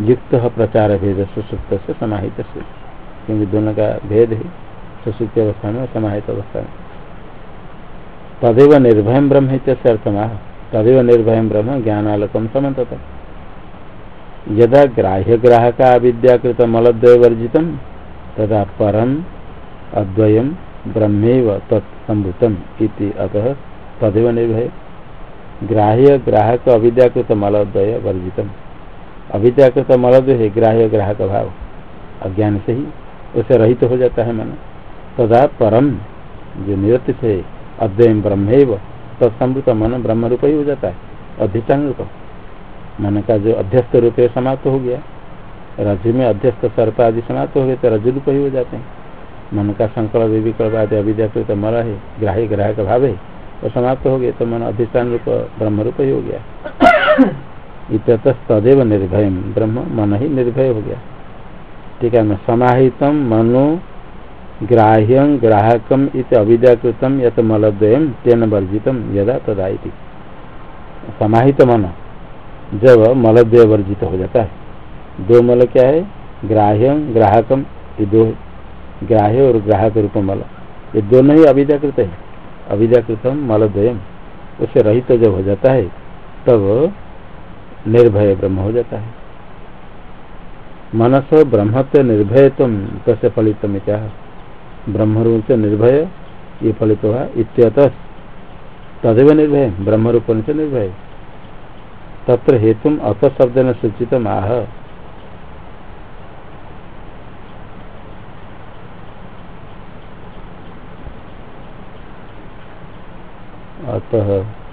युक्त प्रचार भेद सुसुप्त से समाहित से क्योंकि दोनों का भेद है, सुसुप्त अवस्था में समाहित अवस्था में। तदेव निर्भय ब्रह्म अर्थमाह तदेव निर्भय ब्रह्म ज्ञानालोकम समत यदा ग्राह्य ग्राहका विद्याकृत मलद्वय वर्जितम तथा परम अद्वयम ब्रह्मेव तत्सभूतम इति अतः तदेव निर्भय। ग्राह्य ग्राहक अविद्याकृत मलद्वय वर्जितम अविद्याकृत मलद्वय है, ग्राह्य ग्राहक भाव। अज्ञान से ही उसे रहित तो हो जाता है मन। तदा परम जो निरत है अध्ययन ब्रह्म तत्समृत मन ब्रह्म रूप ही हो जाता है अधिष्ठान रूप मन का जो अध्यस्त रूप है, समाप्त हो गया। रज में अध्यस्त सर्प आदि समाप्त हो गए तो रज रूप ही हो जाते हैं। मन का संकल्प विकल्प आदि अविद्या मर है, ग्राह्य ग्राहक भाव है, वो समाप्त हो गए तो मन अधिष्ठान रूप ब्रह्म रूप ही हो गया। इत तदेव निर्भय। ब्रह्म मन ही निर्भय हो गया। ठीक है, मैं समाहित मनो ग्राह्य ग्राहकम इत अविद्याकृतम यत मलद्वयम तेन वर्जितम यदा तदा समाहित मन, जब मलद्वय वर्जित हो जाता है। दो मल क्या है? ग्राह्य ग्राहकम, ये दो ग्राह्य और ग्राहक रूप मल। ये दोनों ही अविद्याकृत है। अविद्याकृतम मलद्वयम उससे रहित तो जब हो जाता है, तब निर्भय ब्रह्म हो जाता है। मनस ब्रह्मत्व निर्भय तुम कैसे फलित ब्रह्म रूप से निर्भय, ये फलित हुआ इत्यत। तदेव निर्भय ब्रह्म रूप से निर्भय। तत्र हेतु अत शब्द न सूचित आह। अतः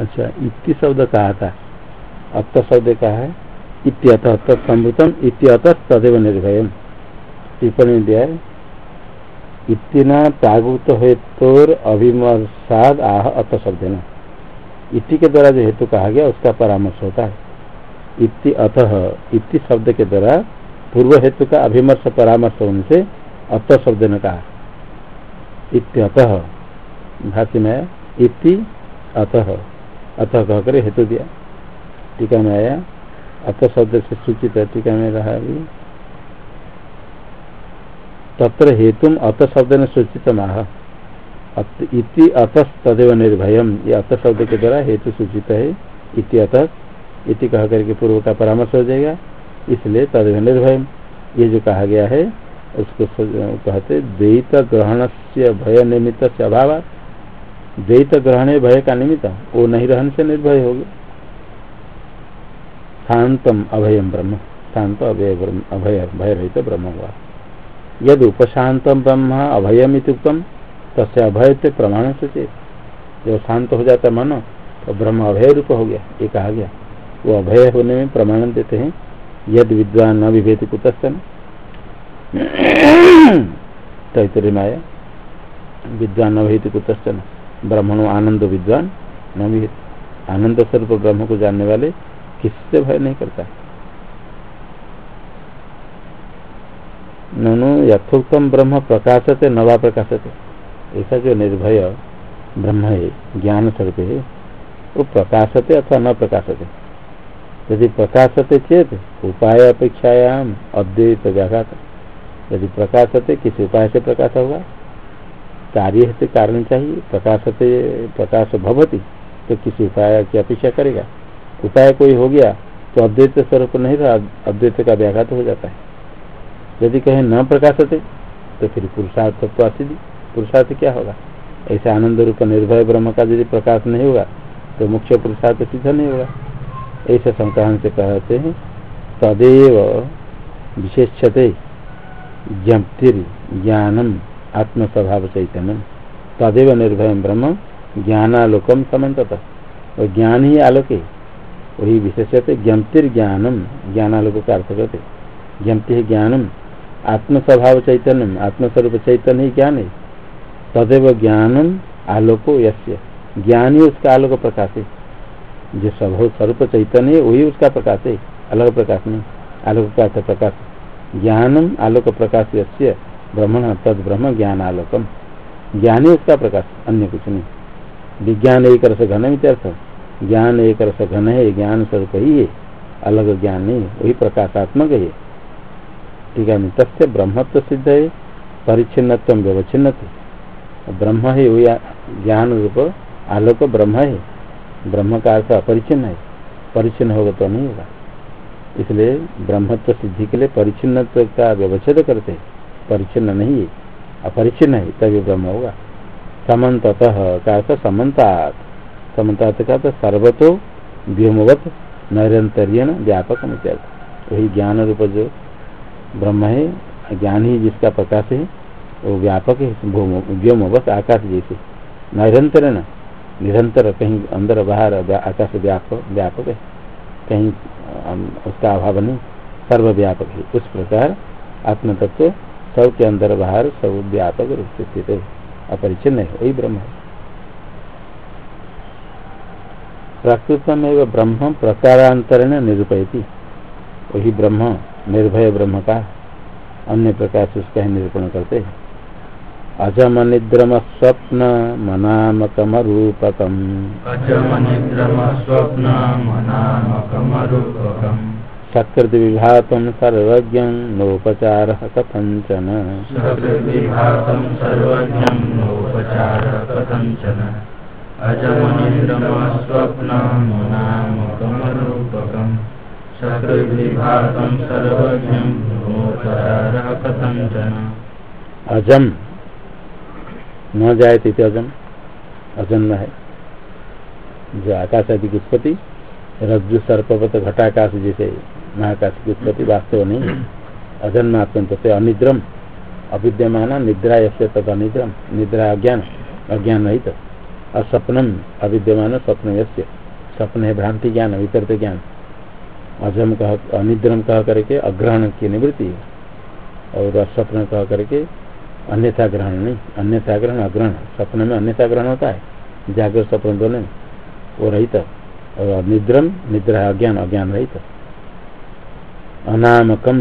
अच्छा इति शब्द कहा था? अत शब्द कहा है? इत्यत तत्समृतम इत्यत तदेव निर्भय टिप्पणी दिया है। इतना प्रागुत हेतुर अभिमर्शाद आह अत शब्द न इति के द्वारा जो हेतु कहा गया, उसका परामर्श होता है। इति अतः इति शब्द के द्वारा पूर्व हेतु का अभिमर्श, परामर्श उनसे अत शब्द ने कहा। इत्यतः, भाष्य में इति अतः। अतः कहकर हेतु दिया। टीका में आया, अत शब्द से सूचित है, टीका में रहा अभी तत्र हेतु अत शब्द ने सूचित माह इति अतः तदेव निर्भयम। ये अत शब्द के द्वारा हेतु सूचित है, इति अतः। इति कह करके पूर्व का परामर्श हो जाएगा। इसलिए तदेव निर्भयम। ये जो कहा गया है, उसको कहते द्वैत ग्रहण से भय निमित्त से अभाव द्वैत ग्रहण भय का निमित्त, वो नहीं रहने से निर्भय होगी। शांतम अभयम ब्रह्म, शांत अभय अभय भय रहित ब्रह्म हुआ यद उपशांत ब्रह्म, अभयम उत्तम तस्य अभय प्रमाण से जब शांत हो जाता मन तो ब्रह्म अभय रूप हो गया ये कहा गया। वो अभय होने में प्रमाण देते हैं। यद विद्वान न विभेद कुतस्तन। तैतरी माया विद्वान न विभेद कुतस्तन। ब्रह्मणो आनंद विद्वान, न आनंद स्वरूप ब्रह्म को जानने वाले किससे भय नहीं करता? ननु यथोक्तम ब्रह्म प्रकाशते नवा प्रकाशते। ऐसा जो निर्भय ब्रह्म है, ज्ञान स्वरूप है, वो प्रकाशते अथवा न प्रकाशते। यदि प्रकाशते चेत, उपाय अपेक्षायाम अद्वैत व्याघात। यदि प्रकाशते, किसी उपाय से प्रकाश होगा? कार्य है कारण चाहिए, प्रकाश प्रकाश भवती तो किसी उपाय की अपेक्षा करेगा। उपाय कोई हो गया तो अद्वैत स्वरूप नहीं रहा, अद्वैत का व्याघात हो जाता है। यदि कहें न प्रकाशते तो फिर पुरुषार्थ तो असिधि पुरुषार्थ क्या होगा? ऐसे आनंद रूप निर्भय ब्रह्म का यदि प्रकाश नहीं होगा तो मुख्य पुरुषार्थ सिद्ध नहीं होगा। ऐसे संक्रहण से कहते हैं, तदेव विशेषते ज्ञप्तिर ज्ञानम आत्म स्वभाव चैतन्य। तदेव निर्भय ब्रह्म ज्ञानालोकम समत और ज्ञान ही आलोक है वही विशेष ज्ञप्तिर ज्ञानम ज्ञानालोक का अर्थ करते। ज्ञप्ति है ज्ञानम आत्म स्वभाव चैतन्य आत्मस्वरूप चैतन्य ही ज्ञान है। तदेव ज्ञानम आलोको यश्य ज्ञान ही उसका आलोक प्रकाश है। जो स्वभाव स्वरूप चैतन्य है, वही उसका प्रकाश है। अलग प्रकाश नहीं, आलोक का अर्थ प्रकाश ज्ञानम आलोक प्रकाश यश्य ब्रह्मण, तद ब्रह्म, ज्ञान आलोकम। ज्ञान ही उसका प्रकाश, अन्य कुछ नहीं। विज्ञान एक रस घन अर्थ ज्ञान एक रस घन है, ज्ञान स्वरूप ही है। अलग ज्ञान नहीं, वही प्रकाशात्मक है। ठीक है तस्य ब्रह्मत्व सिद्ध है परिच्छिन्न व्यवच्छिन्न ब्रह्म है, वही ज्ञान रूप, आलोक ब्रह्म है। ब्रह्म का अर्थ अपरिचिन्न है। परिचिन होगा तो नहीं होगा। इसलिए ब्रह्मत्व सिद्धि के लिए परिचिन्न का व्यवच्छेद करते परिचिन्न नहीं है अपरिचिन्न है, तभी ब्रह्म होगा। समत का समन्तात। समन्तात का तो सर्वतो व्योमवत नैरंतर्यन व्यापक वही ज्ञान रूप जो ब्रह्म है, ज्ञान ही जिसका प्रकाश है, वो व्यापक है व्योमवत आकाश जैसे। नैरंतर निरंतर कहीं अंदर बाहर आकाश व्यापक व्यापक है। कहीं उसका अभाव नहीं, सर्वव्यापक है। उस प्रकार आत्म तत्व सब के अंदर बाहर सब व्यापक रूप से स्थित। है अपरिचिन्न है, वही ब्रह्म है। प्राकृतम एवं ब्रह्म प्रकारांतरण निरूपयती। वही ब्रह्म, निर्भय ब्रह्म का अन्य प्रकार से उसका ही निरूपण करते हैं। अजम निद्रम स्वप्न मनामकम रूपकम अजम निद्रम स्वप्न मनामकम रूपकम सकृत विभातम सर्वज्ञ नोपचार कथंचन अजम। न जाए थे अजम। अजन्म है। जो आकाश आदि की उत्पत्ति रज्जु सर्पवत घटाकाश जैसे महाकाश की उत्पत्ति वास्तव नहीं अजन्म आत्म से अनिद्रम, अविद्यमान निद्रा ऐसे तद अनिद्रम निद्रा अज्ञान अज्ञान नहीं तो असपनम अविद्यमान स्वप्न यश्य स्वप्न है भ्रांति ज्ञान वितरित ज्ञान। अजम कह, अनिद्रम कह करके अग्रहण की निवृत्ति और अस्वप्न कह करके अन्यथा ग्रहण नहीं, अन्यथा ग्रहण, अग्रहण। सपन में अन्यथा ग्रहण होता है। जागृत सपन दोनों वो रहित और निद्रम, निद्रा, अज्ञान अज्ञान रहित अनामकम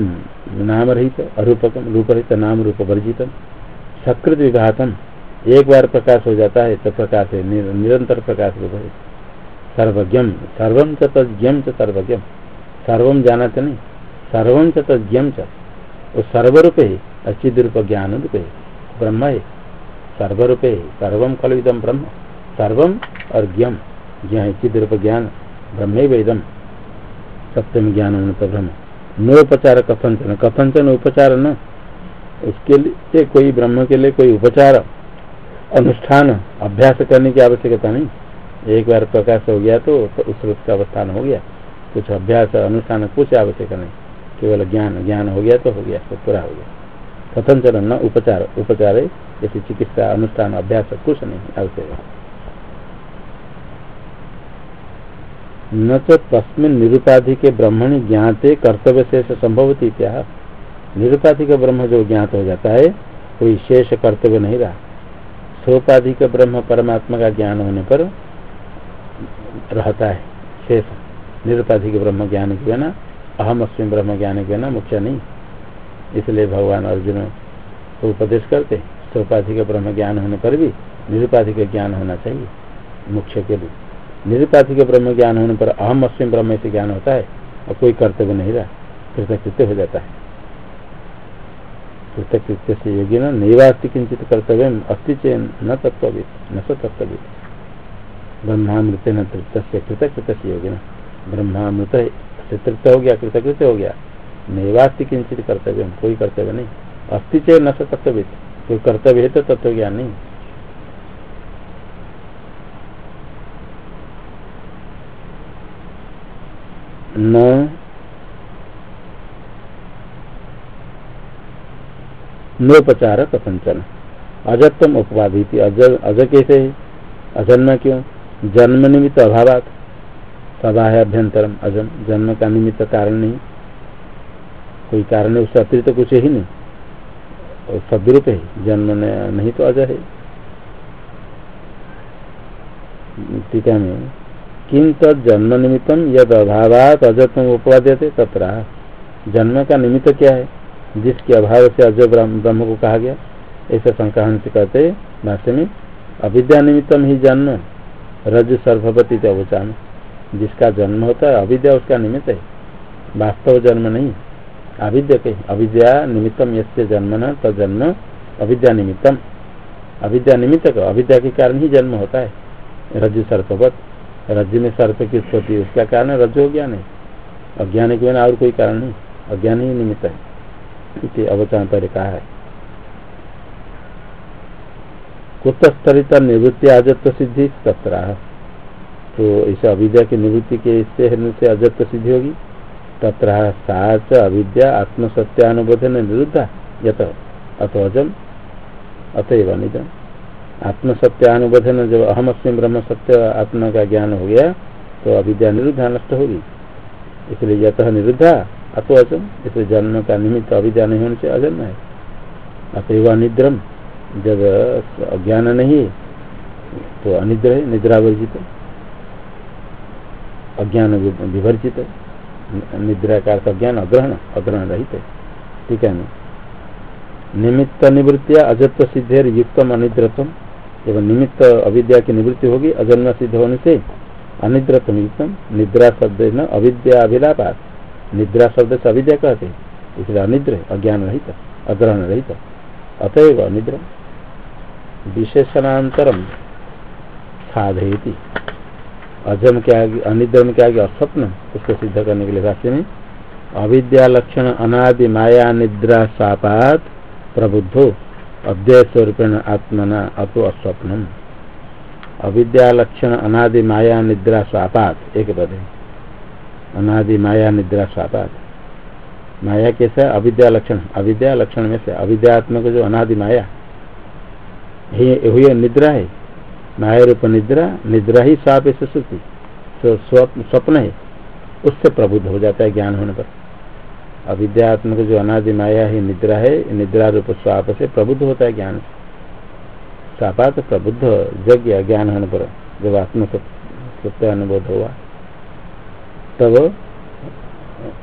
नाम रहित अरूपकम रूप रहित नाम रूप वर्जितम सकृत विभातम एक बार प्रकाश हो जाता है तो प्रकाश है निरंतर प्रकाश रूप है। सर्वज्ञम सर्वम च तज्ञम च सर्वज्ञम सर्वम जानाते नहीं सर्वम च तज्ञम वो सर्वरूप है अचिद रूप ज्ञान रूप है, ब्रह्म है। सर्वरूप है सर्वम खल इदम ब्रह्म। सर्वम और ज्ञम ज्ञ चिद रूप ज्ञान, ब्रह्म वेदम सप्तम ज्ञान उन्नत ब्रह्म। नोपचार कथंचन कथंचन उपचार न। उसके लिए कोई ब्रह्म के लिए कोई उपचार, अनुष्ठान, अभ्यास करने की आवश्यकता नहीं। एक बार प्रकाश हो गया तो उस रूप का अवस्थान हो गया। कुछ अभ्यास, अनुष्ठान, कुछ आवश्यक नहीं। केवल ज्ञान ज्ञान हो गया तो हो गया तो पूरा हो गया। कथन चरण न, उपचार। उपचार, जैसे चिकित्सा, अनुष्ठान, अभ्यास, कुछ नहीं आवश्यक न तो तस्मिन के ब्रह्मण ज्ञाते कर्तव्य शेष संभवती क्या निरुपाधि का ब्रह्म जो ज्ञात हो जाता है, कोई शेष कर्तव्य नहीं रहा। सोपाधि का ब्रह्म परमात्मा का ज्ञान होने पर रहता है, शेष। निरुपाधि के ब्रह्म ज्ञान के बिना, अहम अस्विन ब्रह्म ज्ञान के बिना मुख्य नहीं। इसलिए भगवान अर्जुन को उपदेश करते, सोपाधि का ब्रह्म ज्ञान होने पर भी निरुपाधि का ज्ञान होना चाहिए, मुख्य के लिए। निरुपाधि का ब्रह्म ज्ञान होने पर अहम अस्विन ब्रह्म से ज्ञान होता है और कोई कर्तव्य नहीं रहा। कृतकृत्य हो जाता है। कृतकृत्य से योगी न किंचित कर्तव्य अस्थि चे न तत्वित न स तत्वित ब्रह्मामृत न तृप्त कृतकृत से न। ब्रह्मामृत से तृप्त हो गया कृतकृत्य हो गया। नैवास्ति किंचित कर्तव्य, कोई कर्तव्य नहीं। अस्थि चे न कर्तव्य कोई कर्तव्य है तो तत्व ज्ञान नहीं। न नोपचार कथंचन अजत्म उपवादी थी अज अज कैसे है? अजन्म क्यों? जन्म निमित्त अभाव सदा है अभ्यंतरम अजम जन्म का निमित्त कारण नहीं। कोई कारण है, उससे अतिरिक्त कुछ ही नहीं। और सदरूप है। जन्म नहीं तो अजय है। टीका में किम जन्म निमित्तम यद अभावात उपवाद्य थे तथा जन्म का निमित्त क्या है? जिसके अभाव से अजय ब्रह्म को कहा गया। ऐसा संक्रमण से कहते भाष्य में अविद्या निमित्तम ही जन्म, रज सर्वपति अवचान। जिसका जन्म होता है, अविद्या उसका निमित्त है। वास्तव जन्म नहीं। अविद्या के, अविद्या निमित्तम यसे जन्म न तो जन्म अविद्या निमित्तम। अविद्या निमित्त का, अविद्या के कारण ही जन्म होता है। रज सर्पवत रज्जु में सर्प की उत्पत्ति उसका कारण ज्ञान है। अज्ञान के बिना और कोई कारण नहीं। अज्ञान ही निमित्त है। इसे अवचान पर कहा है। कुतस्तरित निवृत्ति अजत्व सिद्धि तत्र। तो इसे अविद्या की निवृत्ति के इससे से अजत्व सिद्धि होगी। तत्र सा अविद्या आत्मसत्यानुबोधन निरुद्धा। यत अतो अजम अतएव निजम। आत्मसत्यानुबोधन जब अहम अस्म ब्रह्म सत्य आत्मा का ज्ञान हो गया तो अविद्या निरुद्धा नष्ट होगी। इसलिए यत निरुद्धा, अतो अजम इसलिए जन्म का निमित्त अविद्या नहीं होने से अजन्म है। अतएव अनिद्रम। जब अज्ञान नहीं तो अनिद्र है, निद्रावर्जित अज्ञान विवर्जित निद्रा का अज्ञान, अग्रहण अग्रहण रहित है। ठीक है निमित्त निवृत्तिया अजत्व सिद्धेर युक्तम अनिद्रतम एवं निमित्त अविद्या की निवृत्ति होगी, अजन्म सिद्ध होने से अनिद्रतम युक्तम निद्रा शब्द न अविद्या अभिलापात। निद्रा शब्द से अविद्या कहते इसलिए अनिद्र अज्ञान रहित, अग्रहण रहित। अतएव अनिद्र विशेषणांतरम साधयती। अजम के आगे, अनिद्र क्या आगे अस्वप्न, उसको सिद्ध करने के लिए भाष्य में, अविद्या लक्षण अनादि माया निद्रा सापात प्रबुद्धो। अव्यय स्वरूपेण आत्मना अतो अस्वप्न अविद्या लक्षण, अनादि, माया, निद्रा, स्वापात, एक पद। है अनादि, माया, निद्रा, स्वापात। माया कैसा? अविद्या लक्षण। अविद्या लक्षण में से अविद्यात्मक जो अनादि, माया हुई निद्रा है। माया रूप निद्रा निद्रा ही साप से सुखी। तो स्वप्न है, उससे प्रबुद्ध हो जाता है ज्ञान होने पर। अविद्यात्मक जो अनादि माया है निद्रा है, निद्रा रूप स्वाप से प्रबुद्ध होता है ज्ञान स्वापात प्रबुद्ध, यज्ञ ज्ञान होने पर जब आत्म सत्य अनुभव हुआ तब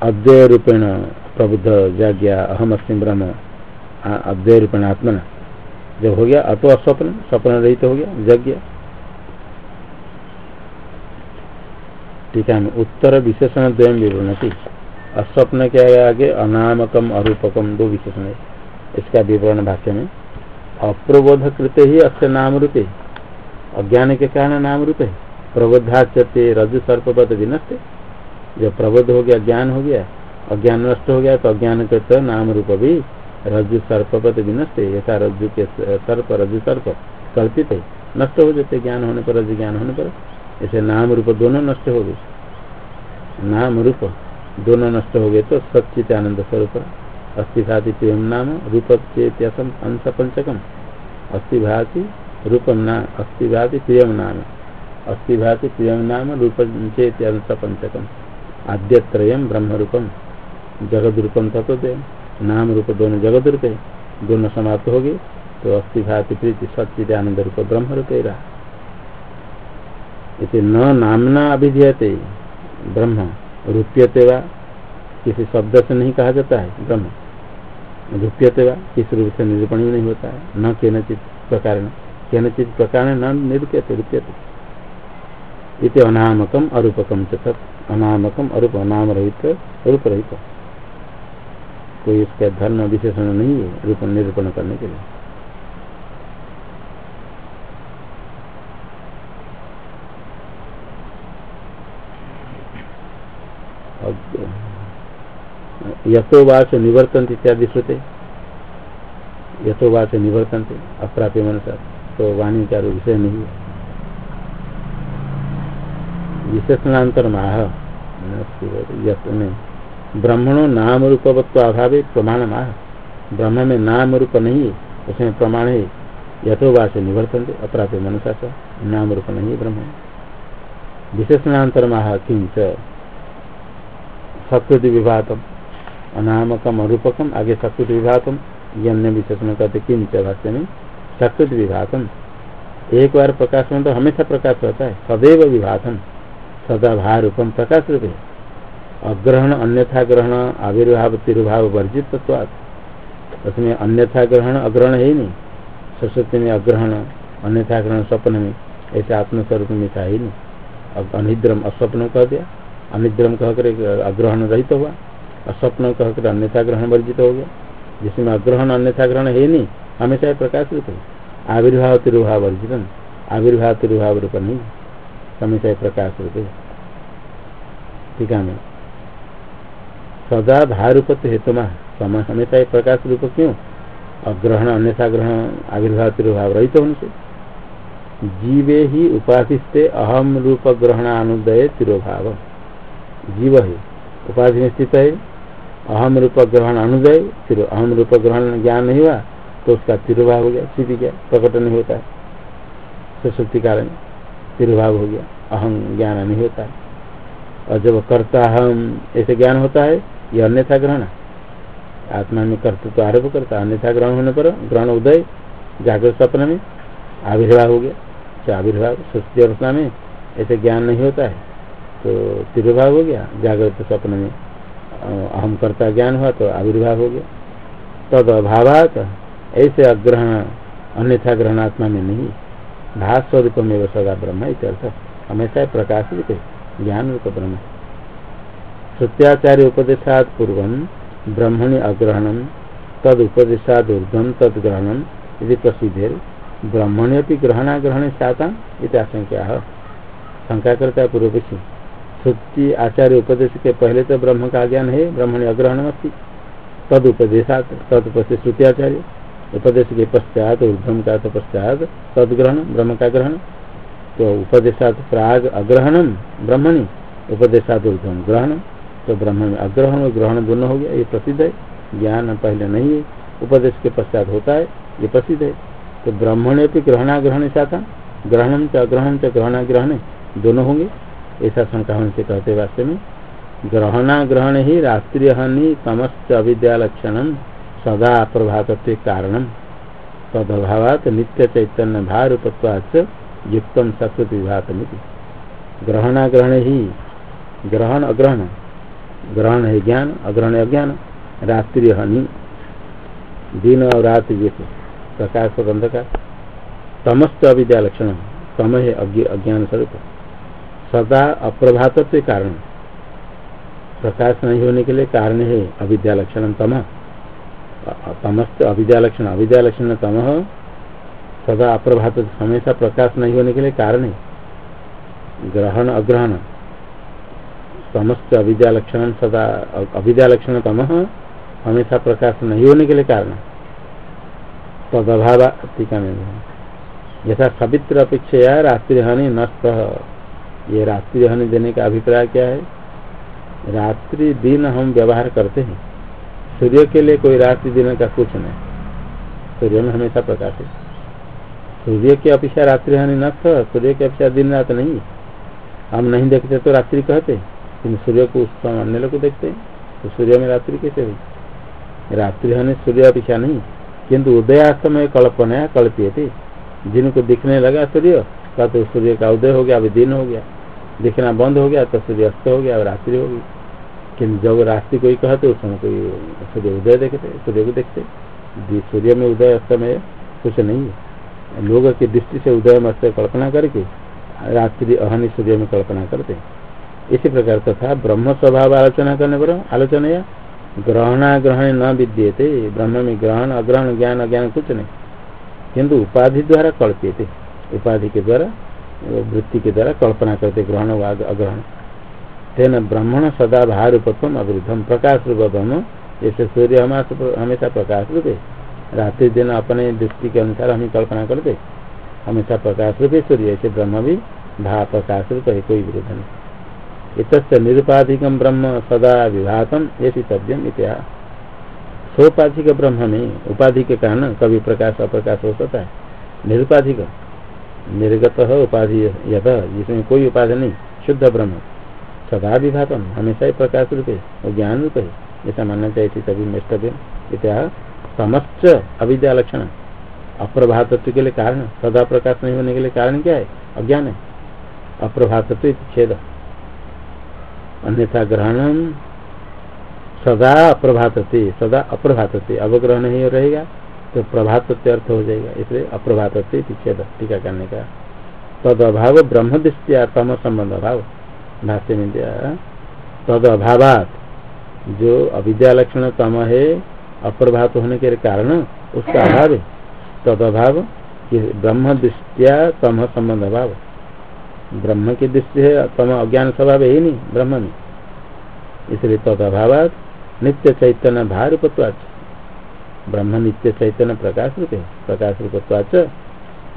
अद्वय रूपेण प्रबुद्ध, यज्ञ अहम अस्म ब्रह्म अद्वय रूपेण आत्मना। जब हो गया, अतो अस्वप्न, स्वप्न रहित हो गया, यज्ञ। ठीक है उत्तर विशेषण द्वयम अस्वप्न के आगे अनामकम, अरूपकम, दो विशेषण है। इसका विवरण भाष्य में अप्रबोध कृत ही अक्षर नाम रूपे अज्ञान के कारण नाम रूप है प्रबोधाचते रज सर्पद विनष्ट। जब प्रबोध हो गया, ज्ञान हो गया, अज्ञान नष्ट हो गया तो अज्ञान के नाम रूप भी रज्जु सर्पपत विनष्ट। यथा रज्जु के सर्प रज्जु सर्प कल्पित है, नष्ट हो जाते, ज्ञान होने पर, रज ज्ञान होने पर। ऐसे नाम रूप दोनों नष्ट हो गए। नाम रूप दोनों नष्ट हो गए तो सचित आनंद स्वरूप। अस्थि भाति प्रियम नाम रूप चेत्यसम अंश पंचकम अस्थि भाति रूपम ना अस्थि भाति प्रियम नाम। अस्थि भाति प्रियम नाम रूप चेत अंश पंचकम आद्यत्रयम ब्रह्म रूपम जगद रूपम तत्व नाम रूप दोनों जगत रूप दोनों समाप्त हो गए तो अस्थि भाति प्रीति आनंद रूप ब्रह्म रूप रहा। इसे न नामना अभिधीयते ब्रह्म। रूप्यते वा, किसी शब्द से नहीं कहा जाता है, ब्रह्म। रूप्यते वा, किस रूप से निरूपण भी नहीं होता है। न केनचित प्रकार केनचित प्रकार न निरूप्यते, रूप्यते। इति अनामकम अरूपकम चत अनामकम अरूप अनाम रहित रूप रहित कोई इसका धर्म विशेषण नहीं है, रूप निरूपण करने के लिए। यथोवास निवर्तन इत्यादि श्रुते। यथोवास निवर्तन अप्राप्य मनसा। तो वाणी का विषय नहीं है। विशेषणांतर माह ब्रह्मणो नाम रूपवत्व अभाव प्रमाण माह ब्रह्म में नाम रूप नहीं है, उसमें प्रमाण है। यथोवा से निवर्तन अपराध मनुष्य से नाम रूप नहीं है ब्रह्म। विशेषणांतर माह किंच सकृति विभातम। अनामकम अरूपकम आगे सकृति विभातम ये अन्य विशेषण कहते किंच भाष्य में सकृति विभातम एक बार प्रकाश में तो हमेशा प्रकाश होता है, सदैव विभातम सदा रूपम प्रकाश रूप है अग्रहण अन्यथा ग्रहण, आविर्भाव, तिरुभाव, वर्जित उसमें अन्यथा ग्रहण, अग्रहण है ही नहीं। सरस्वती में अग्रहण, अन्यथा ग्रहण, स्वप्न में, ऐसे आत्मस्वरूप में था ही नहीं। अनिद्रम, अस्वप्न कह दिया। अनिद्रम कहकर अग्रहण रहित हुआ। अस्वप्न कह कर अन्यथा ग्रहण वर्जित हो गया। जिसमें अग्रहण अन्यथा ग्रहण है नहीं, हमेशा प्रकाश रूप है। आविर्भाव तिरुभाव वर्जित आविर्भाव तिरुभाव रूप नहीं समय प्रकाश रूप है। ठीक है, मैं। सदा भारूपत हेतु समय हमेशा प्रकाश रूप क्यों? अग्रहण अन्यथा ग्रहण, आविर्भाव तिरुभाव रहित होने जीवे ही उपाधिस्ते अहम रूप ग्रहण अनुदय तिरोभाव। जीव है उपाधि में स्थित है। अहम रूप ग्रहण अनुदय, फिर अहम रूप ग्रहण ज्ञान नहीं हुआ तो उसका तिरुभाव हो गया सीधी गया प्रकट नहीं होता सरस्वती कारण तिरुभाव हो गया, अहम ज्ञान नहीं होता है। और जब करता हम ऐसे ज्ञान होता है, ये अन्यथा ग्रहण। आत्मा में कर्तृत्व तो आरोप करता अन्यथा ग्रहण होने पर ग्रहण उदय, जागृत सपन में आविर्भाव हो गया। तो आविर्भाव सुस्ती अवस्था में ऐसे ज्ञान नहीं होता है। तो तिरुभाव हो गया, जागृत सपन में। अहम करता ज्ञान हुआ तो आविर्भाव हो गया। तद अभावात ऐसे अग्रहण, अन्यथा ग्रहणात्मा में नहीं। भाष स्वरूप में सदा ब्रह्म इत्यर्थ हमेशा प्रकाश रूप ज्ञान रूप ब्रह्म। श्रुत्याचार्य उपदेशात पूर्व ब्रह्मणि अग्रहण, तद उपदेशाद ऊर्धम तद ग्रहण यदि प्रसिद्धि ब्रह्मण्य ग्रहणाग्रहण साता इत्याशंका शंका करता श्रुति आचार्य उपदेश के पहले तो ब्रह्म का ज्ञान है ब्रह्मण्य अग्रहण अस्थित तद उपदेशा तद उपदेश श्रुति आचार्य उपदेश के पश्चात ऊर्धम का तो पश्चात तद ग्रहण ब्रह्म का ग्रहण। तो उपदेशात प्राग अग्रहणम ब्रह्मणि। उपदेशात ऊर्धम ग्रहण। तो ब्रह्म में अग्रहण और ग्रहण दोनों हो गया, ये प्रसिद्ध है। ज्ञान पहले नहीं है, उपदेश के पश्चात होता है, ये प्रसिद्ध है। तो ब्रह्मणे भी ग्रहणाग्रहण चाहता ग्रहणम च अग्रहण च ग्रहणाग्रहण, दोनों होंगे। ऐसा शंका होने से कहते वास्तव में, ग्रहणाग्रहण ही रात्रि हानि तमस्त अविद्यालक्षण सदा प्रभात कारण। तदभावात नित्य चैतन्य भारूपत्वाच युक्त सत्वत विभात ग्रहणाग्रहण ही ग्रहण अग्रहण, ग्रहण है ज्ञान, अग्रहण अज्ञान रात्रि हानि दिन और रात ये प्रकाश और अंधकार तमस्त अविद्या लक्षण तम है अज्ञान स्वरूप सदा अप्रभात से कारण। प्रकाश नहीं होने के लिए कारण है अविद्या लक्षण तम। तमस्त अविद्या लक्षण अविद्या लक्षण तम। सदा अप्रभात हमेशा प्रकाश नहीं होने के लिए कारण है। ग्रहण, अग्रहण। समस्त अविद्या लक्षण सदा अविद्या लक्षण तम। हमेशा प्रकाश नहीं होने के लिए कारण। तद अभाव टीका में। यथा सवित्र अपेक्षा रात्रि हानि नष्ट। ये रात्रि हानि देने का अभिप्राय क्या है? रात्रि दिन हम व्यवहार करते हैं। सूर्य के लिए कोई रात्रि दिन का कुछ नहीं। सूर्य में हमेशा प्रकाश है। सूर्य की अपेक्षा रात्रि हानि नष्ट सूर्य की अपेक्षा दिन रात नहीं। हम नहीं देखते तो रात्रि कहते लेकिन सूर्य को उस समय अन्य लोग देखते हैं। तो सूर्य में रात्रि कैसे हुई? रात्रि हानि सूर्य अपेक्षा नहीं। किंतु उदयास्त में कल्पना कल्पिय थे जिनको दिखने लगा सूर्य का तो सूर्य का उदय हो गया, अभी दिन हो गया। दिखना बंद हो गया तो सूर्य अस्त हो गया, रात्रि होगी। किन्तु जब रात्रि कोई कहते, उस समय कोई सूर्य उदय देखते, सूर्य को देखते। सूर्य में उदय अस्त में कुछ नहीं है। लोगों की दृष्टि से उदय अस्त कल्पना करके रात्रि अहनी सूर्य में कल्पना करते इसी प्रकार तथा ब्रह्म स्वभाव आलोचना करने पर आलोचना या ग्रहणाग्रहण न विद्यते। ब्रह्म में ग्रहण, अग्रहण, ज्ञान, अज्ञान कुछ नहीं। किंतु उपाधि द्वारा कल्प्यते। उपाधि के द्वारा वृत्ति के द्वारा कल्पना करते ग्रहण अग्रहण। तेन ब्राह्मण सदा भार रूपत्व अवृद्धम प्रकाश रूप ब्रह्म जैसे सूर्य हमारे हमेशा प्रकाश रूप रात्रि दिन अपने दृष्टि के अनुसार हम कल्पना करते। हमेशा प्रकाश रूप सूर्य, ऐसे ब्रह्म भी भा प्रकाश रूप है, कोई विरोध नहीं। इत निरुपाधिकम ब्रह्म सदा विभातम ये तव्यम इतिहास सोपाधिक ब्रह्म में उपाधि के कारण कभी प्रकाश, अप्रकाश हो सकता है। निरुपाधिक निर्गत उपाधि यथ, जिसमें कोई उपाधि नहीं, शुद्ध ब्रह्म। सदा विभातम हमेशा ही प्रकाश रूप है ज्ञान रूप। है ऐसा मानना चाहिए सभी मेष्टव्य इतिहास समस्त अविद्या लक्षण। अप्रभातत्व के लिए कारण, सदा प्रकाश नहीं होने के लिए कारण क्या है? अज्ञान है। अप्रभातत्व छेद। अन्यथा ग्रहण सदा अप्रभातते सदा अप्रभातते अवग्रहण ही रहेगा। तो प्रभात अर्थ हो जाएगा, इसलिए अप्रभात छेद टीका करने का। तद अभाव ब्रह्म दृष्टिया तम संबंध अभाव भाष्य में दिया तद अभावात जो अविद्या लक्षण तम है, अप्रभात होने के कारण, उसका अभाव है। तद अभाव ब्रह्म दृष्टिया तम संबंध अभाव। ब्रह्म की दृष्टि है, तम अज्ञान स्वभाव है ही नहीं, ब्रह्म में इसलिए तद अभाव नित्य चैतन्य भारूपत्वाच ब्रह्म नित्य चैतन्य प्रकाश रूप प्रकाश रूपत्वाच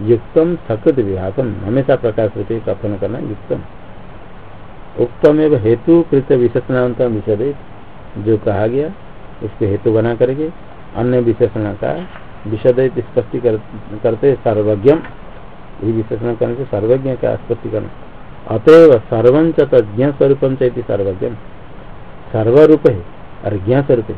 युक्तम सकृत विभागम हमेशा प्रकाश रूप कथन करना युक्तम। उत्तम एवं हेतु कृत विशेषणांत विषद जो कहा गया उसके हेतु बना करके अन्य विशेषण का विशद स्पष्टी कर, करते सर्वज्ञम। यही विशेषण करने से सर्वज्ञ का स्पष्टीकरण अतएव सर्वं तज्ञ स्वरूप सर्वज्ञ सर्वरूप है और ज्ञ स्वरूप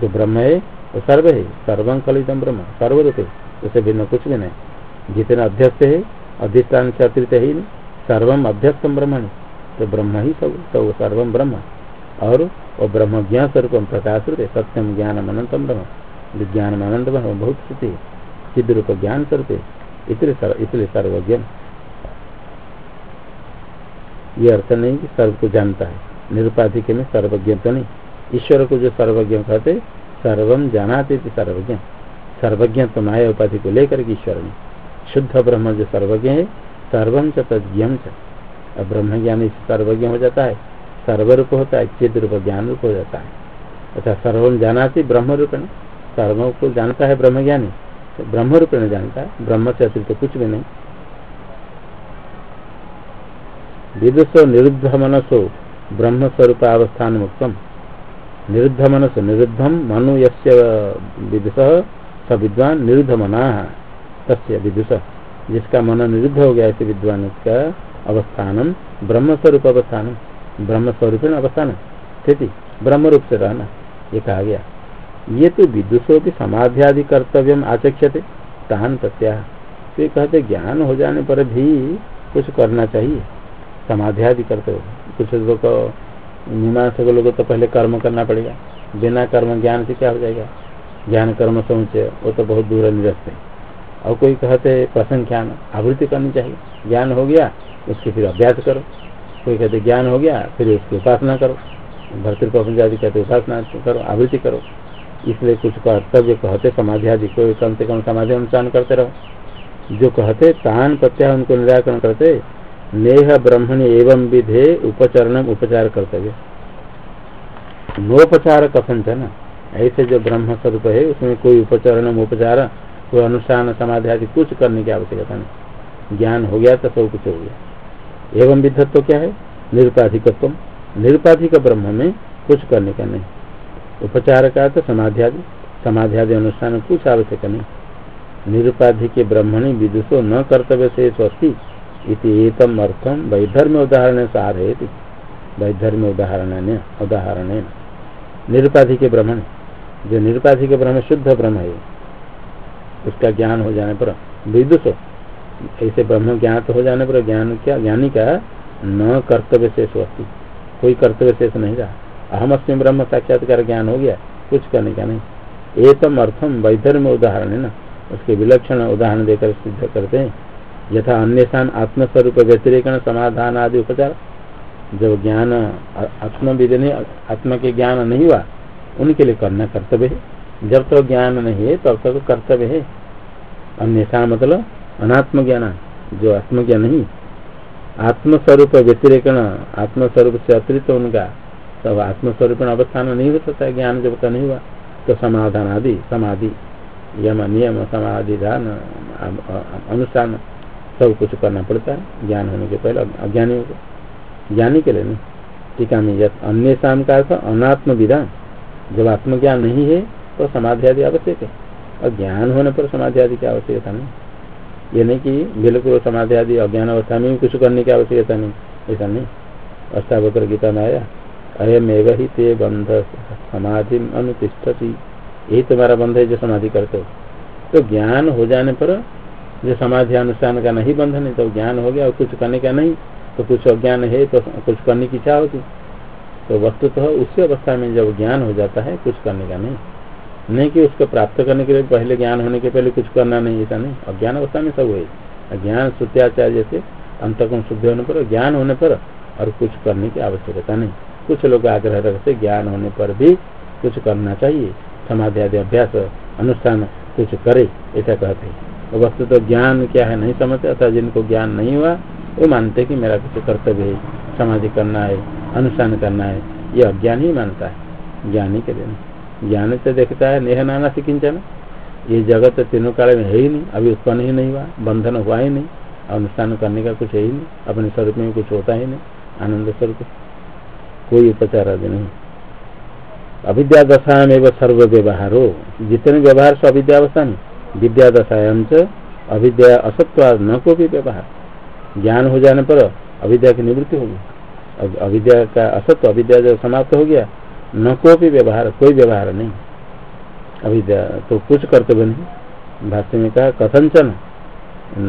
जो ब्रह्म है वो सर्व है, सर्वं कलितम ब्रह्म सर्वरूप है, उसे भिन्न कुछ भी नहीं। जितने अध्यक्ष है, अधिष्ठान से अतिरिक्त ही नहीं सर्वम अध्यक्षम ब्रह्मण। तो ब्रह्म ही सब तो सर्वम ब्रह्म। और वो ब्रह्म ज्ञान स्वरूप प्रकाश रूप है सत्यम ज्ञान अनंतम ब्रह्म। विज्ञान अनंत ब्रह्म बहुत स्थिति है। सिद्ध रूप ज्ञान स्वरूप इसलिए सर्वज्ञ। ये अर्थ नहीं कि सर्व को जानता है। निरुपाधिक में सर्वज्ञ तो नहीं। ईश्वर को जो सर्वज्ञ कहते सर्वम जानाते सर्वज्ञ। सर्वज्ञ तो माया उपाधि को लेकर के ईश्वर में शुद्ध ब्रह्म जो सर्वज्ञ है सर्वम च तज्ञम च। ब्रह्म ज्ञान इस सर्वज्ञ हो जाता है, सर्वरूप होता है, चिद रूप, ज्ञान रूप हो जाता है। अच्छा सर्वम जानाती ब्रह्म रूप में सर्व को जानता है ब्रह्म ज्ञानी तो ब्रह्म रूप में जानता है, ब्रह्म से अतिरिक्त कुछ भी नहीं। विदुषो निरुद्ध मनसो ब्रह्म स्वरूप अवस्थान मुक्तम निरुद्ध मनस निरुद्धम मनु यस्य विदुष स विद्वान निरुद्ध मना तस्य विदुष। जिसका मन निरुद्ध हो गया ऐसे विद्वान का अवस्थान ब्रह्म स्वरूप अवस्थान। ब्रह्म स्वरूप अवस्थान। स्थिति। ब्रह्म रूप से रहना। ये कहा गया। ये तो विदुषो भी समाध्यादि कर्तव्य आचक्षते तान तत्या तो ये कहते, ज्ञान हो जाने पर भी कुछ करना चाहिए। समाध्यादि कर्तव्य कुछ लोग मीमांसक लोग तो पहले कर्म करना पड़ेगा। बिना कर्म ज्ञान से क्या हो जाएगा? ज्ञान कर्म समुचय वो तो बहुत दूर निरस्त है। और कोई कहते प्रसंख्यान आवृत्ति करनी चाहिए। ज्ञान हो गया, उसके फिर अभ्यास करो। कोई कहते ज्ञान हो गया, फिर उसकी उपासना करो। भर्तृ आदि कहते उपासना करो, आवृत्ति करो। इसलिए कुछ कर्तव्य कहते समाधि आदि को कम से कम समाधि अनुष्ठान करते रहो। जो कहते तान प्रत्याह उनको निराकरण करते नेह ब्रह्मणि एवं विधे उपचरण उपचार कर्तव्य। नोपचार कथन था ना? ऐसे जो ब्रह्म स्वरूप है, उसमें कोई उपचरण उपचार, कोई अनुष्ठान, समाधि आदि कुछ करने की आवश्यकता नहीं। ज्ञान हो गया तो सब कुछ हो गया। एवं विधत्व क्या है? निरुपाधिकत्व निरुपाधिक ब्रह्म में कुछ करने का नहीं। उपचार का तो समाध्यादि समाध्यादि अनुष्ठान कुछ आवश्यक नहीं। निरुपाधि के ब्रह्मणि विदुषो न कर्तव्य से स्वस्ति। इतम अर्थम वैधर्म उदाहरण सारे वैधर्म उदाहरण उदाहरण। निरुपाधि के ब्रह्मण। जो निरुपाधि के ब्रह्म, शुद्ध ब्रह्म है। उसका ज्ञान हो जाने पर विदुष ऐसे ब्रह्म ज्ञात हो जाने पर ज्ञान क्या? ज्ञानी का न कर्तव्य शेष स्वस्ति कोई कर्तव्य शेष नहीं रहा। अहम अस्म ब्रह्म साक्षात्कार ज्ञान हो गया। कुछ करने का नहीं। एतम अर्थम वैधर्म उदाहरण है ना। उसके विलक्षण उदाहरण देकर सिद्ध करते हैं। यथा अन्य आत्मस्वरूप व्यतिरेकण समाधान आदि उपचार। जब ज्ञान आत्मविद नहीं आत्मा के ज्ञान नहीं हुआ, उनके लिए करना कर्तव्य है। जब तक तो ज्ञान नहीं है, तब तक कर्तव्य है। अन्य मतलब अनात्म ज्ञान जो आत्मज्ञान नहीं। आत्मस्वरूप व्यतिरेकण आत्मस्वरूप से अतिरिक्त उनका, तब आत्मस्वरूप अवस्थान नहीं हो सकता ज्ञान जब तक नहीं हुआ तो समाधान आदि समाधि, यम, नियम, समाधि ध्यान अनुष्ठान। सब कुछ करना पड़ता है, ज्ञान होने के पहले अज्ञानी को। ज्ञानी के लिए नहीं। टीका में अन्य शाम का अर्थ अनात्म विधान जब आत्मज्ञान नहीं है तो समाधि आदि आवश्यक है। और ज्ञान होने पर समाधि आदि की आवश्यकता नहीं। ये नहीं कि बिल्कुल समाधि आदि अज्ञान अवस्था में कुछ करने की आवश्यकता नहीं। ऐसा नहीं। अष्टावक्र गीता में आया, अयमेव ही ते बंध समाधि अनुतिष्ठती। यही तुम्हारा बंध है जो समाधि करते हो। तो ज्ञान हो जाने पर जो समाधि अनुष्ठान का नहीं बंधन है तो ज्ञान हो गया, और कुछ करने का नहीं तो कुछ अज्ञान है तो कुछ करने की इच्छा होती। तो वस्तु तो उसी अवस्था में जब ज्ञान हो जाता है, कुछ करने का नहीं। नहीं कि उसको प्राप्त करने के लिए पहले ज्ञान होने के पहले कुछ करना नहीं, ऐसा नहीं। अज्ञान अवस्था में सब है ज्ञान सुत्याचार्य से अंतकोण शुद्ध होने पर, ज्ञान होने पर, और कुछ करने की आवश्यकता नहीं। कुछ लोग आग्रह रखते ज्ञान होने पर भी कुछ करना चाहिए। समाधि आदि अभ्यास, अनुष्ठान कुछ करे, ऐसा कहते हैं। वस्तु तो ज्ञान क्या है नहीं समझते अर्थात जिनको ज्ञान नहीं हुआ, वो मानते कि मेरा कुछ कर्तव्य है, समाधि करना है, अनुष्ठान करना है, ये अज्ञान ही मानता है, ज्ञानी के दिन ज्ञान से देखता है, नेह नाना से किंचन ये जगत तीनों काल में है ही नहीं, अभी उत्पन्न ही नहीं हुआ, बंधन हुआ ही नहीं, अनुष्ठान करने का कुछ है ही नहीं, अपने स्वरूप में कुछ होता ही नहीं, आनंद स्वरूप। कोई उपचार आदि नहीं। अविद्या दशा में सर्व व्यवहार हो जितने व्यवहार से अविद्यावस्था में विद्या दशायाम अविद्या असत्व न को भी व्यवहार। ज्ञान हो जाने पर अविद्या की निवृत्ति होगी। अविद्या का असत्व, अविद्या जब समाप्त हो गया, न को भी व्यवहार, कोई व्यवहार नहीं। अविद्या तो कुछ कर्तव्य नहीं। भाष्य में कहा कथनचन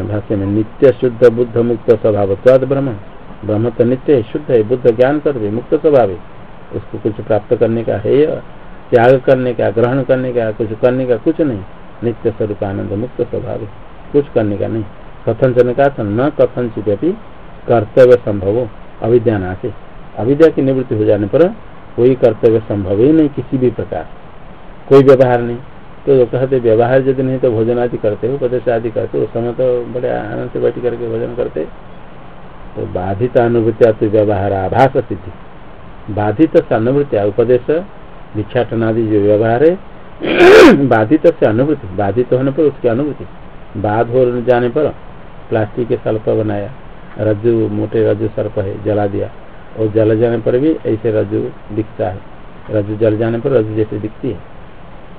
भाष्य में नित्य शुद्ध बुद्ध मुक्त स्वभाव ब्रह्म। ब्रह्म तो नित्य है, शुद्ध है, बुद्ध ज्ञान कर मुक्त स्वभाव है। उसको कुछ प्राप्त करने का है त्याग करने का, ग्रहण करने का, कुछ करने का कुछ नहीं। नित्य स्वरूप आनंद, मुक्त स्वभाव है। कुछ करने का नहीं। कथन से कहा न कथन चित कर्तव्य संभव हो अविद्या नाशे। अविद्या की निवृत्ति हो जाने पर कोई कर्तव्य संभव ही नहीं किसी भी प्रकार। कोई व्यवहार नहीं। तो कहते, व्यवहार यदि नहीं तो भोजन आदि करते हो, उपदेश आदि करते उस समय तो बड़े आनंद से बैठ करके भोजन करते। तो बाधित अनुभूतिया तो व्यवहार आभास स्थिति। बाधित से अनुभूतिया उपदेश, भिक्षाटन आदि जो व्यवहार है बाधित से अनुभूति बाधित होने पर उसकी अनुभूति बाध हो जाने पर प्लास्टिक के सर्प बनाया, रज्जु, मोटे रज्जु सर्प है, जला दिया। और जल जाने पर भी ऐसे रज्जु दिखता है। रज्जु जल जाने पर रज्जु जैसे दिखती है।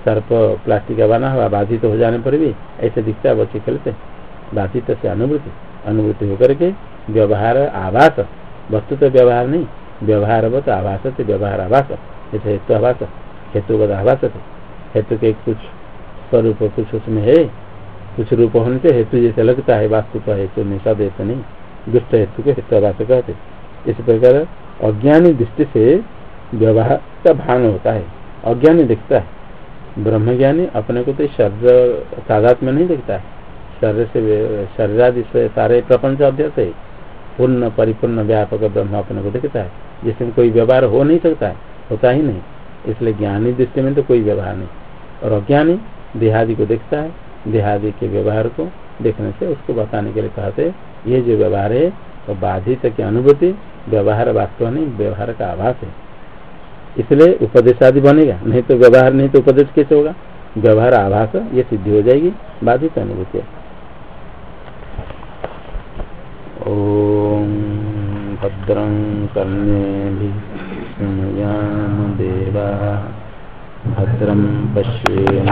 सर्प प्लास्टिक का बना हुआ, बाधित हो जाने पर भी ऐसे दिखता है बच्चे खेलते बाधित से अनुभूति अनुभूति होकर के व्यवहार आभास। वस्तु तो व्यवहार नहीं। व्यवहार आभास व्यवहार आभास। जैसे हेतु आभास, हेतुगत आभास हेतु के कुछ स्वरूप कुछ उसमें है? कुछ रूप होने से हेतु जैसे लगता है, वास्तु का हेतु निषा देते नहीं। दुष्ट हेतु के हेतु आभास कहते इस प्रकार अज्ञानी दृष्टि से व्यवहार का भान होता है। अज्ञानी दिखता है। ब्रह्मज्ञानी अपने को तो शरीर में नहीं दिखता है। शरीर से शरीर आदि से सारे प्रपंच अध्यक्ष है। पूर्ण, परिपूर्ण, व्यापक ब्रह्म अपने को दिखता है। जिसमें कोई व्यवहार हो नहीं सकता है, होता ही नहीं। इसलिए ज्ञानी दृष्टि में तो कोई व्यवहार नहीं। और अज्ञानी देहादि को देखता है, देहादि के व्यवहार को देखने से उसको बताने के लिए कहते ये जो व्यवहार है, वो तो बाधित की अनुभूति, व्यवहार वास्तव नहीं, व्यवहार का आभास है। इसलिए उपदेश आदि बनेगा, नहीं तो व्यवहार, नहीं तो उपदेश कैसे होगा? व्यवहार आभास, ये सिद्धि हो जाएगी, बाधित अनुभूति। ओम भद्रं कर्णेभियाम देवा भद्रम पश्येम।